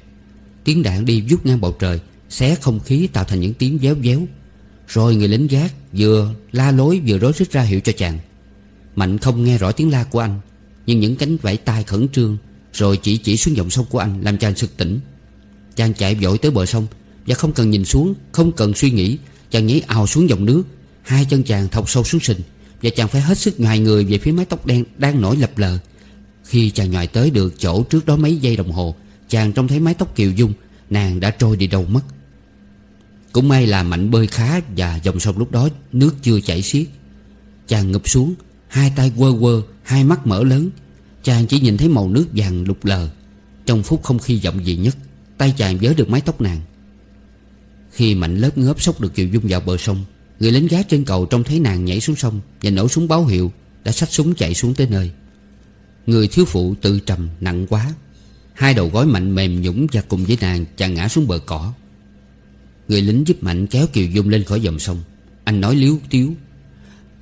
S1: Tiếng đạn đi vút ngang bầu trời, Xé không khí tạo thành những tiếng véo véo. Rồi người lính gác vừa la lối vừa rối rít ra hiệu cho chàng. Mạnh không nghe rõ tiếng la của anh, Nhưng những cánh vẫy tay khẩn trương Rồi chỉ chỉ xuống dòng sông của anh Làm chàng sực tỉnh. Chàng chạy vội tới bờ sông Và không cần nhìn xuống, Không cần suy nghĩ, Chàng nhảy ào xuống dòng nước. Hai chân chàng thọc sâu xuống sình và chàng phải hết sức nhòi người về phía mái tóc đen đang nổi lập lờ. Khi chàng nhòi tới được chỗ trước đó mấy giây đồng hồ, Chàng trông thấy mái tóc Kiều Dung, Nàng đã trôi đi đâu mất. Cũng may là Mạnh bơi khá Và dòng sông lúc đó nước chưa chảy xiết. Chàng ngập xuống, Hai tay quơ quơ, Hai mắt mở lớn. Chàng chỉ nhìn thấy màu nước vàng lục lờ. Trong phút không khí giọng gì nhất, Tay chàng vớ được mái tóc nàng. Khi Mạnh lớp ngớp sốc được Kiều Dung vào bờ sông, Người lính gác trên cầu trông thấy nàng nhảy xuống sông Và nổ súng báo hiệu Đã xách súng chạy xuống tới nơi. Người thiếu phụ tự trầm nặng quá. Hai đầu gói mạnh mềm nhũng và cùng với nàng chàng ngã xuống bờ cỏ. Người lính giúp Mạnh kéo Kiều Dung lên khỏi dòng sông. Anh nói liếu tiếu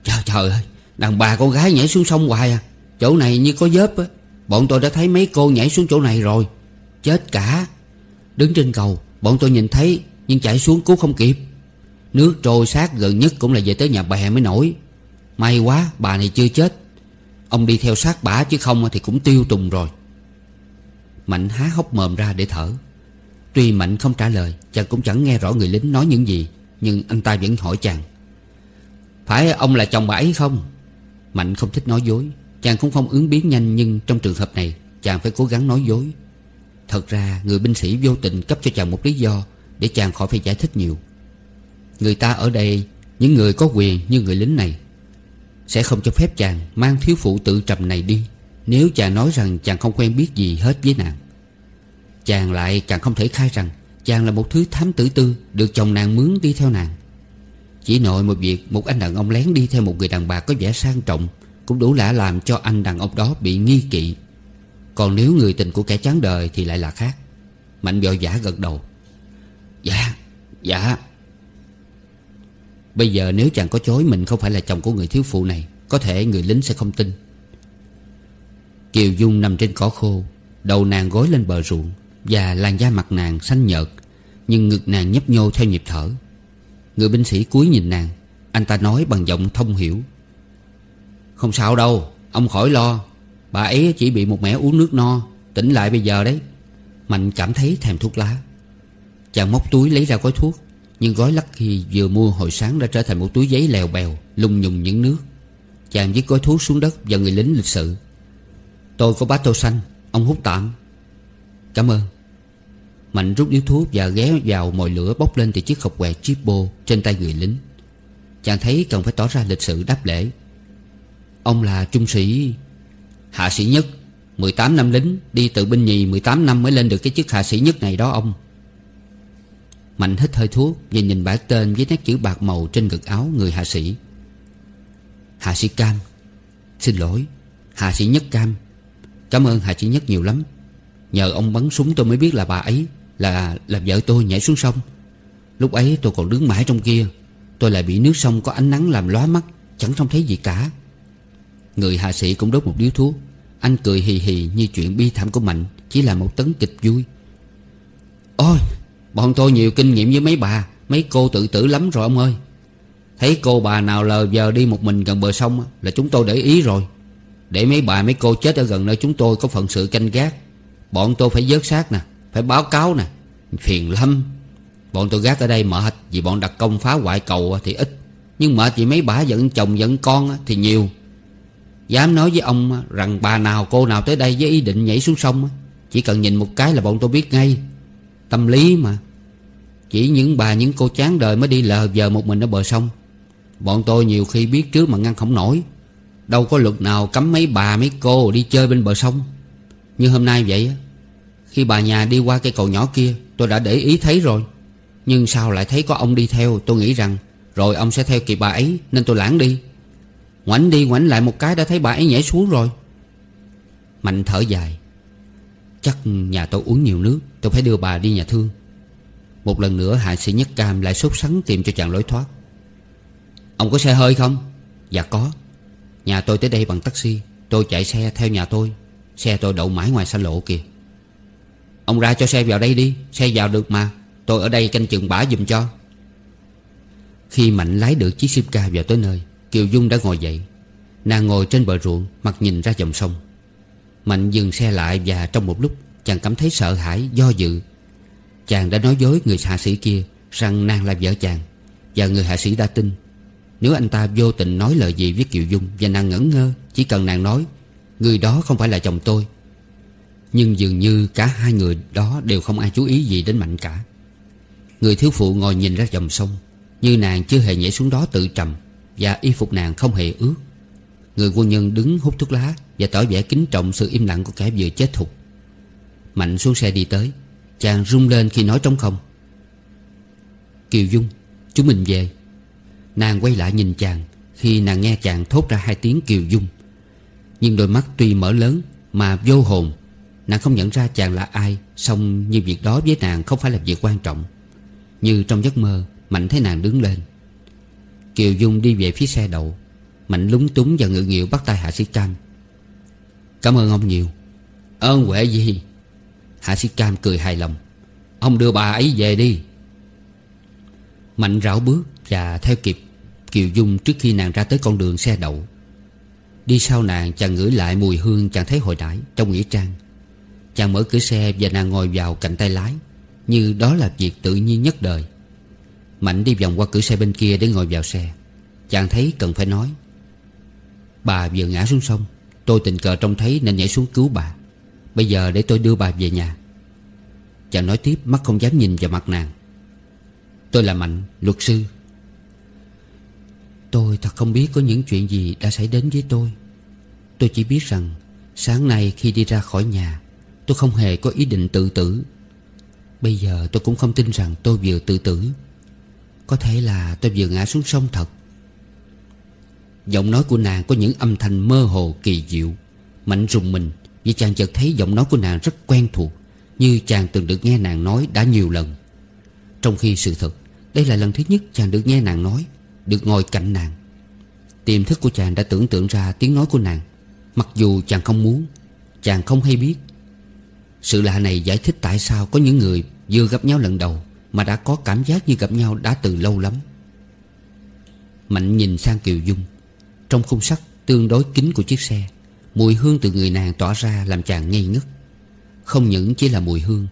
S1: Trời trời ơi, Đàn bà con gái nhảy xuống sông hoài à. Chỗ này như có dớp á. Bọn tôi đã thấy mấy cô nhảy xuống chỗ này rồi. Chết cả. Đứng trên cầu, Bọn tôi nhìn thấy, Nhưng chạy xuống cứu không kịp. Nước trôi sát gần nhất cũng là về tới nhà bè mới nổi. May quá, bà này chưa chết. Ông đi theo sát bả chứ không thì cũng tiêu tùng rồi. Mạnh há hốc mồm ra để thở. Tuy Mạnh không trả lời, Chàng cũng chẳng nghe rõ người lính nói những gì, Nhưng anh ta vẫn hỏi chàng. Phải ông là chồng bà ấy không? Mạnh không thích nói dối. Chàng cũng không ứng biến nhanh, Nhưng trong trường hợp này, Chàng phải cố gắng nói dối. Thật ra, người binh sĩ vô tình cấp cho chàng một lý do Để chàng khỏi phải giải thích nhiều. Người ta ở đây, Những người có quyền như người lính này, Sẽ không cho phép chàng Mang thiếu phụ tự trầm này đi. Nếu chàng nói rằng chàng không quen biết gì hết với nàng Chàng lại càng không thể khai rằng Chàng là một thứ thám tử tư Được chồng nàng mướn đi theo nàng. Chỉ nội một việc, Một anh đàn ông lén đi theo một người đàn bà có vẻ sang trọng, Cũng đủ lạ làm cho anh đàn ông đó bị nghi kỵ. Còn nếu người tình của kẻ chán đời Thì lại là khác. Mạnh vội giả gật đầu. Dạ Dạ. Bây giờ nếu chàng có chối mình không phải là chồng của người thiếu phụ này, Có thể người lính sẽ không tin. Kiều Dung nằm trên cỏ khô, Đầu nàng gối lên bờ ruộng. Và làn da mặt nàng xanh nhợt, Nhưng ngực nàng nhấp nhô theo nhịp thở. Người binh sĩ cúi nhìn nàng, Anh ta nói bằng giọng thông hiểu. Không sao đâu, Ông khỏi lo, Bà ấy chỉ bị một mẻ uống nước no, Tỉnh lại bây giờ đấy. Mạnh cảm thấy thèm thuốc lá. Chàng móc túi lấy ra gói thuốc, Nhưng gói lắc khi vừa mua hồi sáng Đã trở thành một túi giấy lèo bèo Lung nhùng những nước. Chàng viết gói thuốc xuống đất Và người lính lịch sự. Tôi có bát tô xanh, Ông hút tạm. Cảm ơn. Mạnh rút điếu thuốc và ghé vào mồi lửa bốc lên từ chiếc hộp quẹt Chippo trên tay người lính. Chàng thấy cần phải tỏ ra lịch sự đáp lễ. Ông là trung sĩ, Hạ sĩ nhất 18 năm lính, Đi từ binh nhì 18 năm mới lên được cái chức hạ sĩ nhất này đó ông. Mạnh hít hơi thuốc Và nhìn bảng tên với nét chữ bạc màu trên ngực áo người hạ sĩ. Hạ sĩ Cam, Xin lỗi, Hạ sĩ Nhất Cam. Cảm ơn Hạ sĩ Nhất nhiều lắm. Nhờ ông bắn súng tôi mới biết là bà ấy. Là làm vợ tôi nhảy xuống sông. Lúc ấy tôi còn đứng mãi trong kia, Tôi lại bị nước sông có ánh nắng làm lóa mắt, Chẳng trông thấy gì cả. Người hạ sĩ cũng đốt một điếu thuốc. Anh cười hì hì như chuyện bi thảm của Mạnh, Chỉ là một tấn kịch vui. Ôi, Bọn tôi nhiều kinh nghiệm với mấy bà, Mấy cô tự tử lắm rồi ông ơi. Thấy cô bà nào lờ giờ đi một mình gần bờ sông Là chúng tôi để ý rồi. Để mấy bà mấy cô chết ở gần nơi chúng tôi Có phận sự canh gác, Bọn tôi phải vớt xác nè. Phải báo cáo nè. Phiền lắm. Bọn tôi gác ở đây mệt Vì bọn đặc công phá hoại cầu thì ít. Nhưng mệt vì mấy bà giận chồng giận con thì nhiều. Dám nói với ông rằng bà nào cô nào tới đây với ý định nhảy xuống sông, Chỉ cần nhìn một cái là bọn tôi biết ngay. Tâm lý mà. Chỉ những bà, những cô chán đời mới đi lờ giờ một mình ở bờ sông. Bọn tôi nhiều khi biết trước mà ngăn không nổi. Đâu có luật nào cấm mấy bà, mấy cô đi chơi bên bờ sông. Như hôm nay vậy khi bà nhà đi qua cây cầu nhỏ kia, Tôi đã để ý thấy rồi. Nhưng sao lại thấy có ông đi theo? Tôi nghĩ rằng, Rồi ông sẽ theo kịp bà ấy, Nên tôi lãng đi. Ngoảnh đi ngoảnh lại một cái đã thấy bà ấy nhảy xuống rồi. Mạnh thở dài. Chắc nhà tôi uống nhiều nước, Tôi phải đưa bà đi nhà thương. Một lần nữa, hạ sĩ Nhất Cam lại sốt sắng tìm cho chàng lối thoát. Ông có xe hơi không? Dạ có. Nhà tôi tới đây bằng taxi, Tôi chạy xe theo nhà tôi. Xe tôi đậu mãi ngoài xa lộ kìa. Ông ra cho xe vào đây đi Xe vào được mà. Tôi ở đây canh chừng bả dùm cho. Khi Mạnh lái được chiếc Simca vào tới nơi Kiều Dung đã ngồi dậy. Nàng ngồi trên bờ ruộng Mặt nhìn ra dòng sông. Mạnh dừng xe lại và trong một lúc Chàng cảm thấy sợ hãi, do dự. Chàng đã nói dối người hạ sĩ kia Rằng nàng là vợ chàng Và người hạ sĩ đã tin. Nếu anh ta vô tình nói lời gì với Kiều Dung Và nàng ngẩn ngơ Chỉ cần nàng nói Người đó không phải là chồng tôi nhưng dường như cả hai người đó đều không ai chú ý gì đến Mạnh cả. Người thiếu phụ ngồi nhìn ra dòng sông, Như nàng chưa hề nhảy xuống đó tự trầm, Và y phục nàng không hề ướt. Người quân nhân đứng hút thuốc lá Và tỏ vẻ kính trọng sự im lặng của kẻ vừa chết thục. Mạnh xuống xe đi tới, Chàng rung lên khi nói trống không. Kiều Dung, Chúng mình về. Nàng quay lại nhìn chàng, Khi nàng nghe chàng thốt ra hai tiếng Kiều Dung. Nhưng đôi mắt tuy mở lớn Mà vô hồn Nàng không nhận ra chàng là ai, song như việc đó với nàng không phải là việc quan trọng. Như trong giấc mơ, Mạnh thấy nàng đứng lên. Kiều Dung đi về phía xe đậu. Mạnh lúng túng và ngự nghịu bắt tay Hạ Sĩ Cam. Cảm ơn ông nhiều. Ơn huệ gì? Hạ Sĩ Cam cười hài lòng. Ông đưa bà ấy về đi. Mạnh rảo bước và theo kịp Kiều Dung trước khi nàng ra tới con đường xe đậu. Đi sau nàng chàng ngửi lại mùi hương chàng thấy hồi nãy trong nghĩa trang. Chàng mở cửa xe và nàng ngồi vào cạnh tay lái Như đó là việc tự nhiên nhất đời. Mạnh đi vòng qua cửa xe bên kia để ngồi vào xe. Chàng thấy cần phải nói Bà vừa ngã xuống sông Tôi tình cờ trông thấy nên nhảy xuống cứu bà. Bây giờ để tôi đưa bà về nhà. Chàng nói tiếp mắt không dám nhìn vào mặt nàng. Tôi là Mạnh, luật sư. Tôi thật không biết có những chuyện gì đã xảy đến với tôi. Tôi chỉ biết rằng Sáng nay khi đi ra khỏi nhà Tôi không hề có ý định tự tử. Bây giờ tôi cũng không tin rằng tôi vừa tự tử. Có thể là tôi vừa ngã xuống sông thật. Giọng nói của nàng có những âm thanh mơ hồ kỳ diệu, Mạnh rùng mình Vì chàng chợt thấy giọng nói của nàng rất quen thuộc, Như chàng từng được nghe nàng nói đã nhiều lần. Trong khi sự thật, Đây là lần thứ nhất chàng được nghe nàng nói, Được ngồi cạnh nàng. Tiềm thức của chàng đã tưởng tượng ra tiếng nói của nàng. Mặc dù chàng không muốn, Chàng không hay biết sự lạ này giải thích tại sao có những người Vừa gặp nhau lần đầu Mà đã có cảm giác như gặp nhau đã từ lâu lắm. Mạnh nhìn sang Kiều Dung. Trong khung sắt tương đối kín của chiếc xe, Mùi hương từ người nàng tỏa ra làm chàng ngây ngất. Không những chỉ là mùi hương,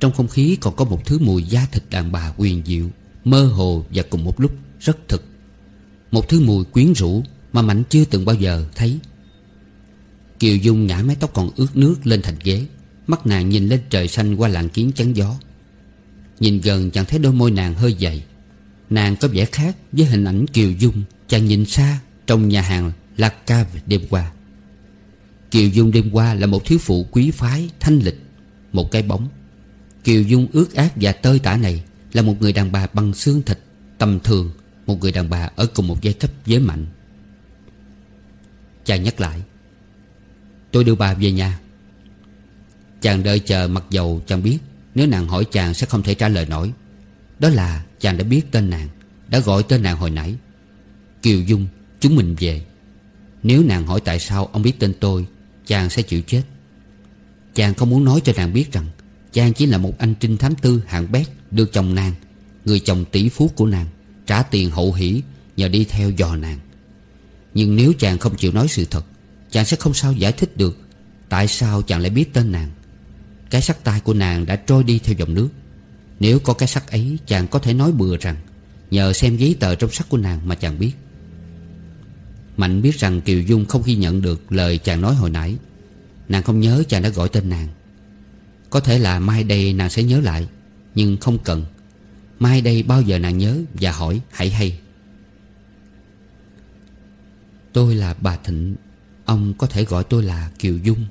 S1: Trong không khí còn có một thứ mùi da thịt đàn bà quyền diệu, Mơ hồ và cùng một lúc rất thực. Một thứ mùi quyến rũ Mà Mạnh chưa từng bao giờ thấy. Kiều Dung ngã mái tóc còn ướt nước lên thành ghế. Mắt nàng nhìn lên trời xanh qua làn kiến chắn gió. Nhìn gần chẳng thấy đôi môi nàng hơi dày. Nàng có vẻ khác với hình ảnh Kiều Dung Chàng nhìn xa trong nhà hàng La Cave đêm qua. Kiều Dung đêm qua là một thiếu phụ quý phái, thanh lịch Một cái bóng. Kiều Dung ướt át và tơi tả này Là một người đàn bà bằng xương thịt Tầm thường Một người đàn bà ở cùng một giai cấp với mạnh. Chàng nhắc lại Tôi đưa bà về nhà. Chàng đợi chờ mặc dầu chàng biết, Nếu nàng hỏi chàng sẽ không thể trả lời nổi. Đó là chàng đã biết tên nàng, Đã gọi tên nàng hồi nãy. Kiều Dung, Chúng mình về. Nếu nàng hỏi tại sao ông biết tên tôi, Chàng sẽ chịu chết. Chàng không muốn nói cho nàng biết rằng, Chàng chỉ là một anh trinh thám tư hạng bét Được chồng nàng, Người chồng tỷ phú của nàng, Trả tiền hậu hỷ Nhờ đi theo dò nàng. Nhưng nếu chàng không chịu nói sự thật, Chàng sẽ không sao giải thích được Tại sao chàng lại biết tên nàng. Cái sắc tay của nàng đã trôi đi theo dòng nước. Nếu có cái sắc ấy, Chàng có thể nói bừa rằng, Nhờ xem giấy tờ trong sắc của nàng mà chàng biết. Mạnh biết rằng Kiều Dung không ghi nhận được lời chàng nói hồi nãy. Nàng không nhớ chàng đã gọi tên nàng. Có thể là mai đây nàng sẽ nhớ lại, Nhưng không cần. Mai đây bao giờ nàng nhớ và hỏi, hãy hay. Tôi là bà Thịnh, Ông có thể gọi tôi là Kiều Dung.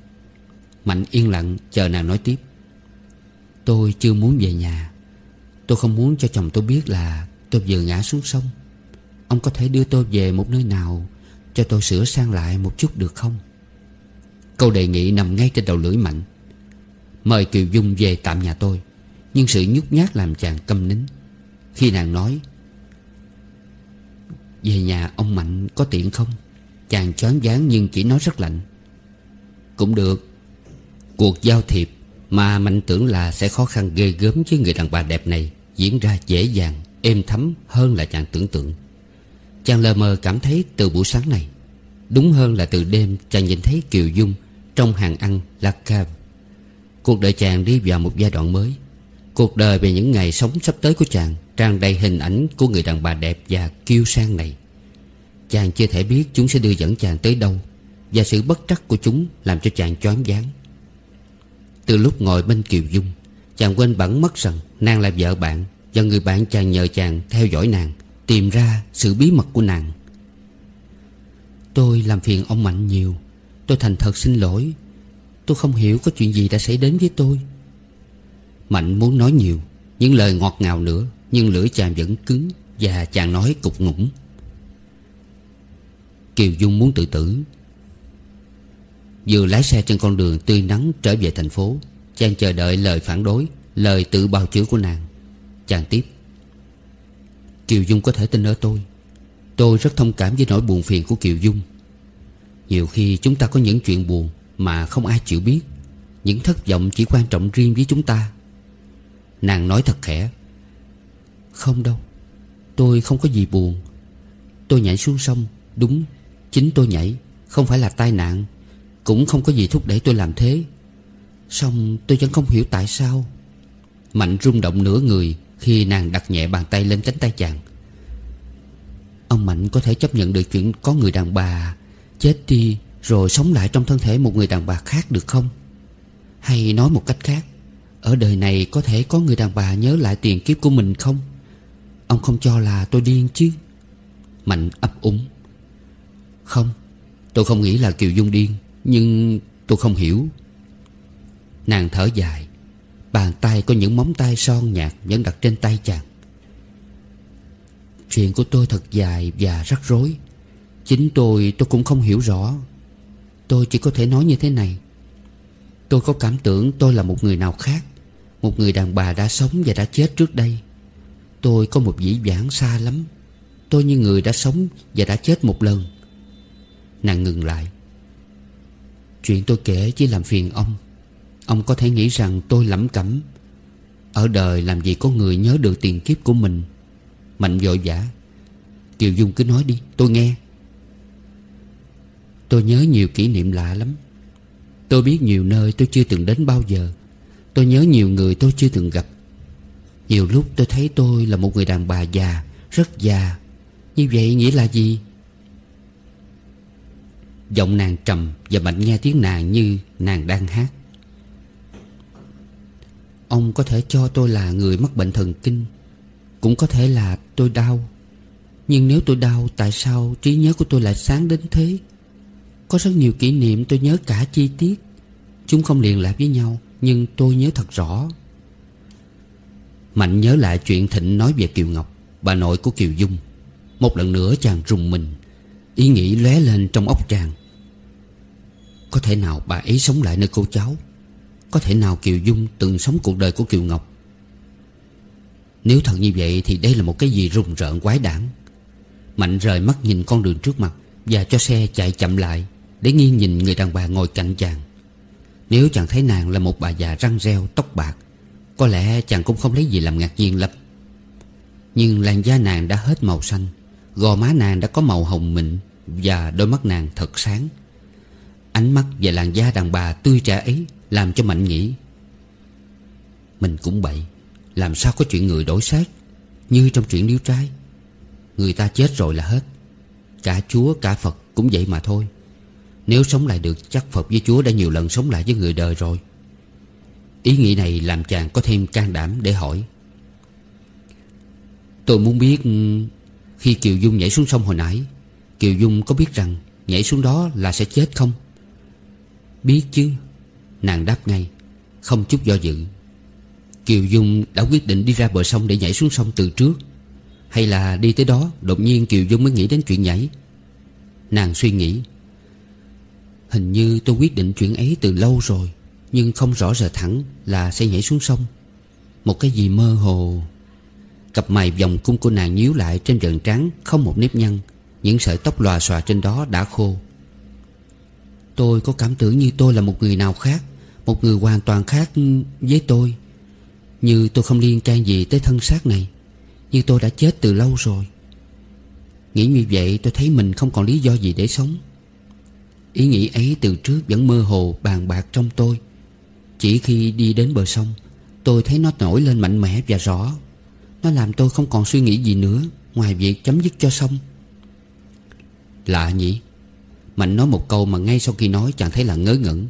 S1: Mạnh yên lặng chờ nàng nói tiếp. Tôi chưa muốn về nhà. Tôi không muốn cho chồng tôi biết là Tôi vừa ngã xuống sông. Ông có thể đưa tôi về một nơi nào Cho tôi sửa sang lại một chút được không? Câu đề nghị nằm ngay trên đầu lưỡi Mạnh. Mời Kiều Dung về tạm nhà tôi, Nhưng sự nhút nhát làm chàng câm nín. Khi nàng nói, Về nhà ông Mạnh có tiện không? Chàng choáng váng nhưng chỉ nói rất lạnh. Cũng được Cuộc giao thiệp Mà Mạnh tưởng là sẽ khó khăn ghê gớm với người đàn bà đẹp này Diễn ra dễ dàng, Êm thấm hơn là chàng tưởng tượng. Chàng lờ mờ cảm thấy từ buổi sáng này, Đúng hơn là từ đêm chàng nhìn thấy Kiều Dung Trong hàng ăn La Cave. Cuộc đời chàng đi vào một giai đoạn mới. Cuộc đời về những ngày sống sắp tới của chàng Tràn đầy hình ảnh của người đàn bà đẹp và kiêu sang này. Chàng chưa thể biết chúng sẽ đưa dẫn chàng tới đâu Và sự bất trắc của chúng làm cho chàng choáng váng. Từ lúc ngồi bên Kiều Dung, Chàng quên bẵng mất rằng Nàng là vợ bạn Và người bạn chàng nhờ chàng theo dõi nàng, Tìm ra sự bí mật của nàng. Tôi làm phiền ông Mạnh nhiều. Tôi thành thật xin lỗi. Tôi không hiểu có chuyện gì đã xảy đến với tôi. Mạnh muốn nói nhiều, Những lời ngọt ngào nữa, Nhưng lưỡi chàng vẫn cứng Và chàng nói cục ngủng. Kiều Dung muốn tự tử Vừa lái xe trên con đường tươi nắng trở về thành phố, Chàng chờ đợi lời phản đối, Lời tự bào chữa của nàng. Chàng tiếp. Kiều Dung có thể tin ở tôi. Tôi rất thông cảm với nỗi buồn phiền của Kiều Dung. Nhiều khi chúng ta có những chuyện buồn Mà không ai chịu biết. Những thất vọng chỉ quan trọng riêng với chúng ta. Nàng nói thật khẽ. Không đâu, Tôi không có gì buồn. Tôi nhảy xuống sông, Đúng, Chính tôi nhảy, Không phải là tai nạn. Cũng không có gì thúc đẩy tôi làm thế. Xong tôi vẫn không hiểu tại sao. Mạnh rung động nửa người Khi nàng đặt nhẹ bàn tay lên cánh tay chàng. Ông Mạnh có thể chấp nhận được chuyện có người đàn bà Chết đi rồi sống lại trong thân thể một người đàn bà khác được không? Hay nói một cách khác, Ở đời này có thể có người đàn bà nhớ lại tiền kiếp của mình không? Ông không cho là tôi điên chứ? Mạnh ấp úng. Không, Tôi không nghĩ là Kiều Dung điên. Nhưng tôi không hiểu. Nàng thở dài. Bàn tay có những móng tay son nhạt Vẫn đặt trên tay chàng. Chuyện của tôi thật dài và rắc rối. Chính tôi tôi cũng không hiểu rõ. Tôi chỉ có thể nói như thế này. Tôi có cảm tưởng tôi là một người nào khác. Một người đàn bà đã sống và đã chết trước đây. Tôi có một dĩ vãng xa lắm. Tôi như người đã sống và đã chết một lần. Nàng ngừng lại. Chuyện tôi kể chỉ làm phiền ông. Ông có thể nghĩ rằng tôi lẩm cẩm. Ở đời làm gì có người nhớ được tiền kiếp của mình? Mạnh vội vã. Kiều Dung cứ nói đi, tôi nghe. Tôi nhớ nhiều kỷ niệm lạ lắm. Tôi biết nhiều nơi tôi chưa từng đến bao giờ. Tôi nhớ nhiều người tôi chưa từng gặp. Nhiều lúc tôi thấy tôi là một người đàn bà già, Rất già. Như vậy nghĩa là gì? Giọng nàng trầm Và Mạnh nghe tiếng nàng như nàng đang hát. Ông có thể cho tôi là người mắc bệnh thần kinh, Cũng có thể là tôi đau. Nhưng nếu tôi đau, Tại sao trí nhớ của tôi lại sáng đến thế? Có rất nhiều kỷ niệm tôi nhớ cả chi tiết. Chúng không liền lạc với nhau, Nhưng tôi nhớ thật rõ. Mạnh nhớ lại chuyện Thịnh nói về Kiều Ngọc, Bà nội của Kiều Dung. Một lần nữa chàng rùng mình. Ý nghĩ lóe lên trong óc chàng. Có thể nào bà ấy sống lại nơi cô cháu? Có thể nào Kiều Dung từng sống cuộc đời của Kiều Ngọc? Nếu thật như vậy Thì đây là một cái gì rùng rợn quái đản. Mạnh rời mắt nhìn con đường trước mặt Và cho xe chạy chậm lại Để nghiêng nhìn người đàn bà ngồi cạnh chàng. Nếu chàng thấy nàng là một bà già răng reo, tóc bạc, Có lẽ chàng cũng không lấy gì làm ngạc nhiên lắm. Nhưng làn da nàng đã hết màu xanh, Gò má nàng đã có màu hồng mịn. Và đôi mắt nàng thật sáng. Ánh mắt và làn da đàn bà tươi trẻ ấy làm cho Mạnh nghĩ, Mình cũng bậy Làm sao có chuyện người đổi xác? Như trong chuyện điếu trai, Người ta chết rồi là hết. Cả Chúa, cả Phật cũng vậy mà thôi. Nếu sống lại được, chắc Phật với Chúa đã nhiều lần sống lại với người đời rồi. Ý nghĩ này làm chàng có thêm can đảm để hỏi, Tôi muốn biết, Khi Kiều Dung nhảy xuống sông hồi nãy Kiều Dung có biết rằng Nhảy xuống đó là sẽ chết không? Biết chứ. Nàng đáp ngay, Không chút do dự. Kiều Dung đã quyết định đi ra bờ sông để nhảy xuống sông từ trước. Hay là đi tới đó, Đột nhiên Kiều Dung mới nghĩ đến chuyện nhảy. Nàng suy nghĩ, Hình như tôi quyết định chuyện ấy từ lâu rồi, Nhưng không rõ rệt thẳng là sẽ nhảy xuống sông. Một cái gì mơ hồ. Cặp mày vòng cung của nàng nhíu lại trên rợn trắng Không một nếp nhăn. Những sợi tóc lòa xòa trên đó đã khô. Tôi có cảm tưởng như tôi là một người nào khác, Một người hoàn toàn khác với tôi. Như tôi không liên can gì tới thân xác này, Như tôi đã chết từ lâu rồi. Nghĩ như vậy tôi thấy mình không còn lý do gì để sống. Ý nghĩ ấy từ trước vẫn mơ hồ, bàn bạc trong tôi. Chỉ khi đi đến bờ sông, Tôi thấy nó nổi lên mạnh mẽ và rõ. Nó làm tôi không còn suy nghĩ gì nữa, Ngoài việc chấm dứt cho xong. Lạ nhỉ? Mạnh nói một câu mà ngay sau khi nói chàng thấy là ngớ ngẩn.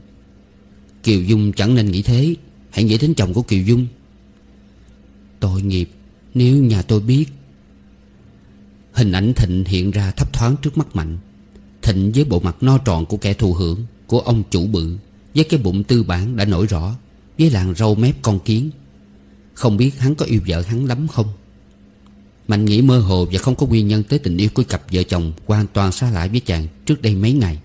S1: Kiều Dung chẳng nên nghĩ thế. Hãy nghĩ đến chồng của Kiều Dung. Tội nghiệp, Nếu nhà tôi biết. Hình ảnh Thịnh hiện ra thấp thoáng trước mắt Mạnh. Thịnh với bộ mặt no tròn của kẻ thù hưởng, Của ông chủ bự, Với cái bụng tư bản đã nổi rõ, Với làn râu mép con kiến. Không biết hắn có yêu vợ hắn lắm không? Mạnh nghĩ mơ hồ và không có nguyên nhân tới tình yêu của cặp vợ chồng Hoàn toàn xa lạ với chàng trước đây mấy ngày.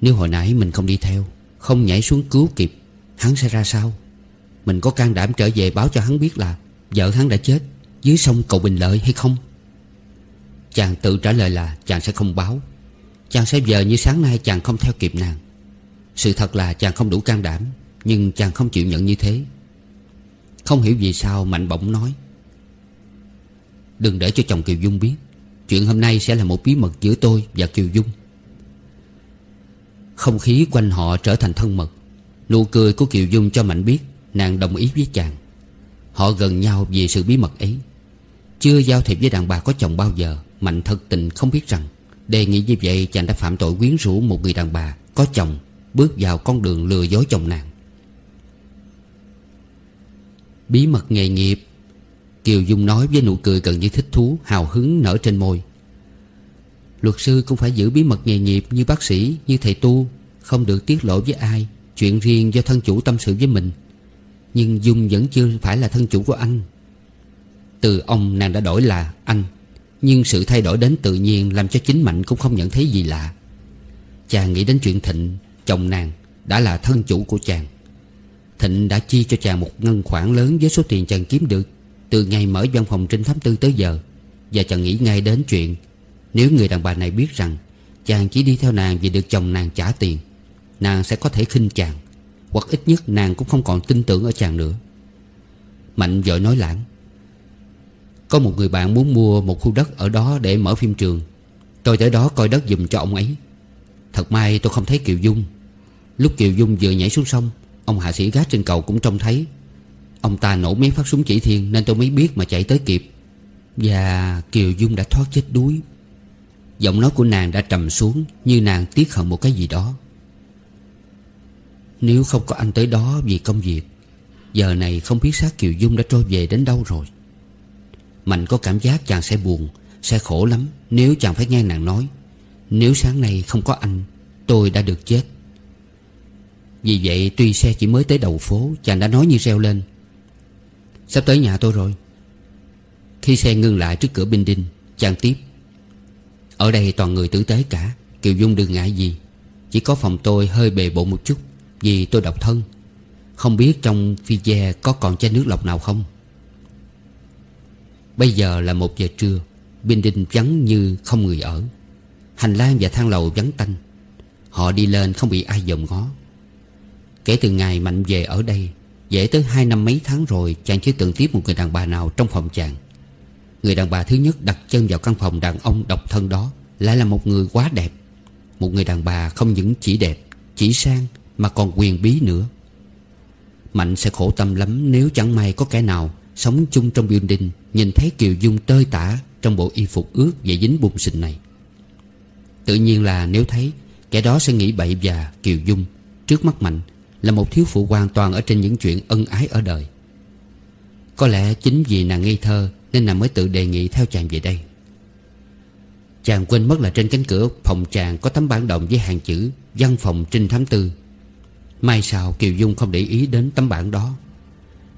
S1: Nếu hồi nãy mình không đi theo, Không nhảy xuống cứu kịp, Hắn sẽ ra sao? Mình có can đảm trở về báo cho hắn biết là Vợ hắn đã chết Dưới sông cầu Bình Lợi hay không? Chàng tự trả lời là chàng sẽ không báo. Chàng sẽ giờ như sáng nay chàng không theo kịp nàng. Sự thật là chàng không đủ can đảm, Nhưng chàng không chịu nhận như thế. Không hiểu vì sao Mạnh bỗng nói Đừng để cho chồng Kiều Dung biết. Chuyện hôm nay sẽ là một bí mật giữa tôi và Kiều Dung. Không khí quanh họ trở thành thân mật. Nụ cười của Kiều Dung cho Mạnh biết Nàng đồng ý với chàng. Họ gần nhau vì sự bí mật ấy. Chưa giao thiệp với đàn bà có chồng bao giờ, Mạnh thật tình không biết rằng, Đề nghị như vậy chàng đã phạm tội quyến rũ một người đàn bà Có chồng, Bước vào con đường lừa dối chồng nàng. Bí mật nghề nghiệp Kiều Dung nói với nụ cười gần như thích thú Hào hứng nở trên môi. Luật sư cũng phải giữ bí mật nghề nghiệp Như bác sĩ, như thầy tu Không được tiết lộ với ai Chuyện riêng do thân chủ tâm sự với mình. Nhưng Dung vẫn chưa phải là thân chủ của anh. Từ ông nàng đã đổi là anh Nhưng sự thay đổi đến tự nhiên Làm cho chính Mạnh cũng không nhận thấy gì lạ. Chàng nghĩ đến chuyện Thịnh Chồng nàng đã là thân chủ của chàng. Thịnh đã chi cho chàng một ngân khoản lớn Với số tiền chàng kiếm được. Từ ngày mở văn phòng trinh thám tư tới giờ, Và chàng nghĩ ngay đến chuyện, Nếu người đàn bà này biết rằng Chàng chỉ đi theo nàng vì được chồng nàng trả tiền, Nàng sẽ có thể khinh chàng, Hoặc ít nhất nàng cũng không còn tin tưởng ở chàng nữa. Mạnh vội nói lãng, Có một người bạn muốn mua một khu đất ở đó để mở phim trường. Tôi tới đó coi đất dùm cho ông ấy. Thật may tôi không thấy Kiều Dung. Lúc Kiều Dung vừa nhảy xuống sông, Ông hạ sĩ gác trên cầu cũng trông thấy. Ông ta nổ mấy phát súng chỉ thiên Nên tôi mới biết mà chạy tới kịp. Và Kiều Dung đã thoát chết đuối. Giọng nói của nàng đã trầm xuống Như nàng tiếc hận một cái gì đó. Nếu không có anh tới đó vì công việc, Giờ này không biết xác Kiều Dung đã trôi về đến đâu rồi. Mạnh có cảm giác chàng sẽ buồn, Sẽ khổ lắm Nếu chàng phải nghe nàng nói. Nếu sáng nay không có anh, Tôi đã được chết. Vì vậy, tuy xe chỉ mới tới đầu phố, Chàng đã nói như reo lên. Sắp tới nhà tôi rồi. Khi xe ngưng lại trước cửa binh đinh Chàng tiếp. Ở đây toàn người tử tế cả, Kiều Dung đừng ngại gì. Chỉ có phòng tôi hơi bề bộ một chút, vì tôi độc thân. Không biết trong phi ve có còn chai nước lọc nào không? Bây giờ là một giờ trưa Binh đinh vắng như không người ở. Hành lang và thang lầu vắng tanh. Họ đi lên không bị ai dòm ngó. Kể từ ngày Mạnh về ở đây Dễ tới hai năm mấy tháng rồi, Chàng chưa từng tiếp một người đàn bà nào trong phòng chàng. Người đàn bà thứ nhất đặt chân vào căn phòng đàn ông độc thân đó, Lại là một người quá đẹp. Một người đàn bà không những chỉ đẹp, Chỉ sang, mà còn quyền bí nữa. Mạnh sẽ khổ tâm lắm nếu chẳng may có kẻ nào Sống chung trong building, Nhìn thấy Kiều Dung tơi tả Trong bộ y phục ướt và dính bùn xình này. Tự nhiên là nếu thấy, Kẻ đó sẽ nghĩ bậy và Kiều Dung Trước mắt Mạnh. Là một thiếu phụ hoàn toàn ở trên những chuyện ân ái ở đời. Có lẽ chính vì nàng ngây thơ Nên nàng mới tự đề nghị theo chàng về đây. Chàng quên mất là trên cánh cửa phòng chàng Có tấm bản đồng với hàng chữ Văn phòng trinh thám tư. May sao Kiều Dung không để ý đến tấm bảng đó.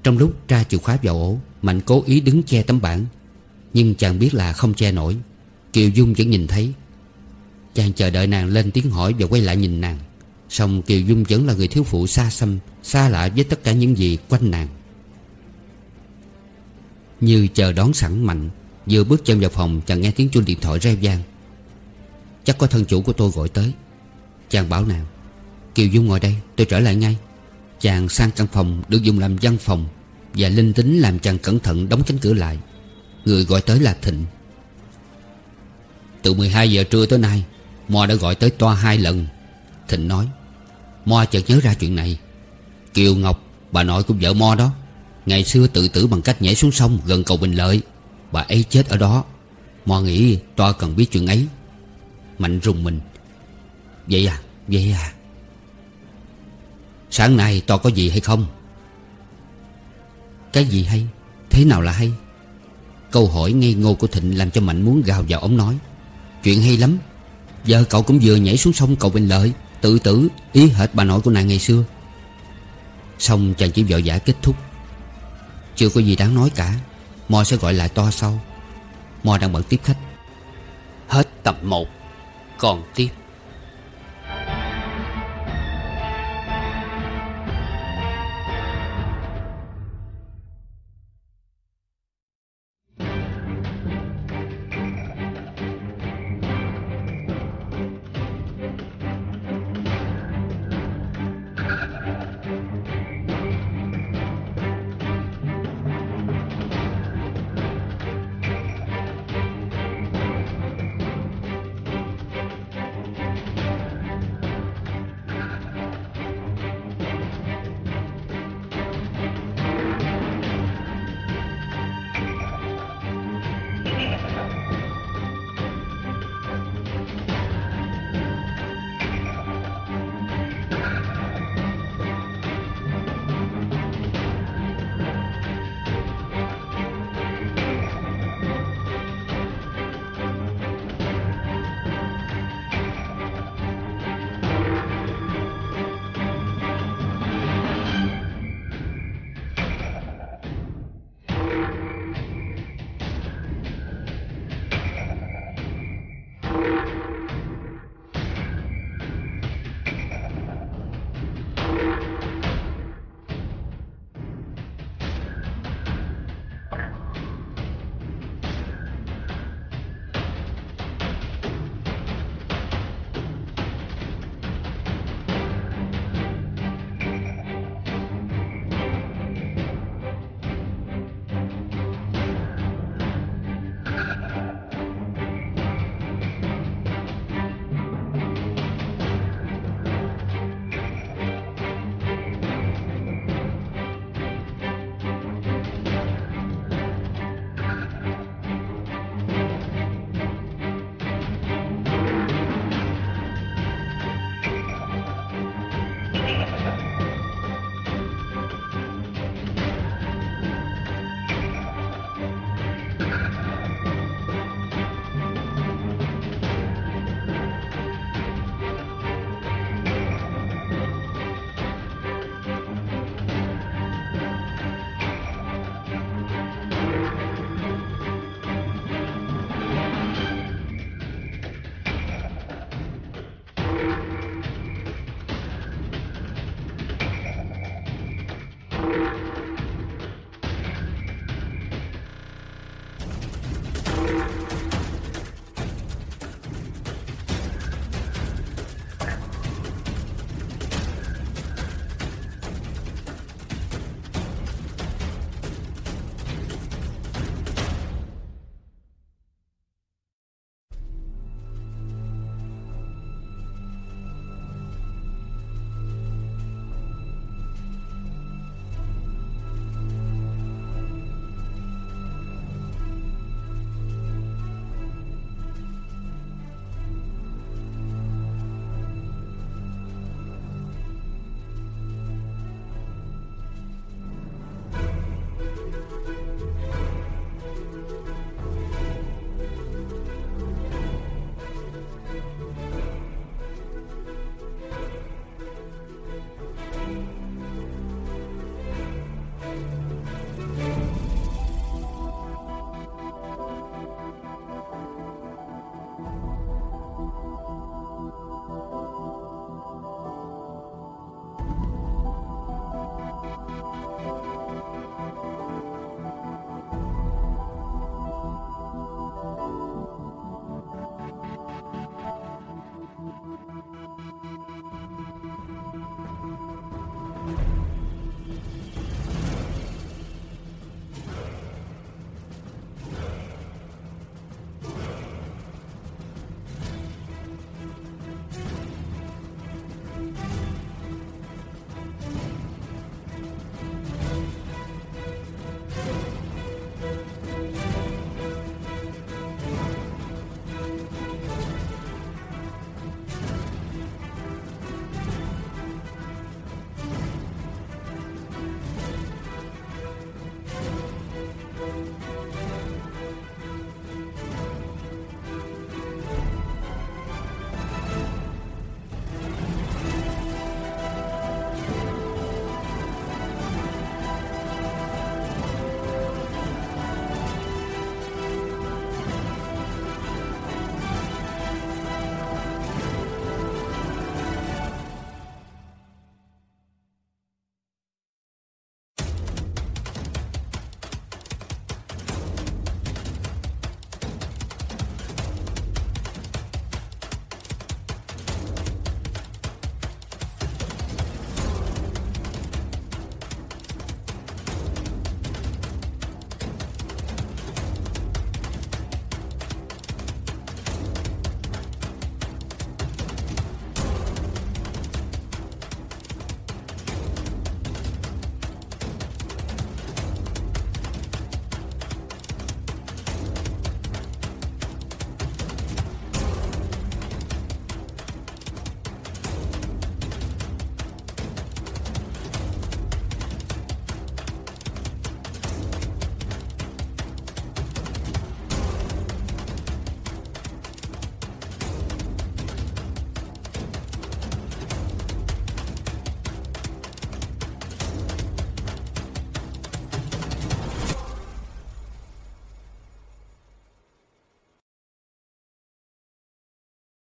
S1: Trong lúc tra chìa khóa vào ổ, Mạnh cố ý đứng che tấm bảng. Nhưng chàng biết là không che nổi. Kiều Dung vẫn nhìn thấy. Chàng chờ đợi nàng lên tiếng hỏi và quay lại nhìn nàng. Xong Kiều Dung vẫn là người thiếu phụ xa xăm, Xa lạ với tất cả những gì quanh nàng. Như chờ đón sẵn Mạnh, Vừa bước chân vào phòng chàng nghe tiếng chuông điện thoại reo vang. Chắc có thân chủ của tôi gọi tới. Chàng bảo nàng, Kiều Dung ngồi đây, tôi trở lại ngay. Chàng sang căn phòng, được dùng làm văn phòng Và linh tính làm chàng cẩn thận đóng cánh cửa lại. Người gọi tới là Thịnh. Từ 12 giờ trưa tới nay Mo đã gọi tới toa hai lần, Thịnh nói. Mo chợt nhớ ra chuyện này. Kiều Ngọc, Bà nội của vợ Mo đó, Ngày xưa tự tử bằng cách nhảy xuống sông gần cầu Bình Lợi. Bà ấy chết ở đó. Mo nghĩ to cần biết chuyện ấy. Mạnh rùng mình. Vậy à Vậy à. Sáng nay to có gì hay không? Cái gì hay? Thế nào là hay? Câu hỏi ngây ngô của Thịnh làm cho Mạnh muốn gào vào ống nói. Chuyện hay lắm. Giờ cậu cũng vừa nhảy xuống sông cầu Bình Lợi. Tự tử, ý hệt bà nội của nàng ngày xưa. Xong chàng chỉ vội vã kết thúc. Chưa có gì đáng nói cả, Mò sẽ gọi lại to sau. Mò đang bận tiếp khách. Hết tập 1 Còn tiếp.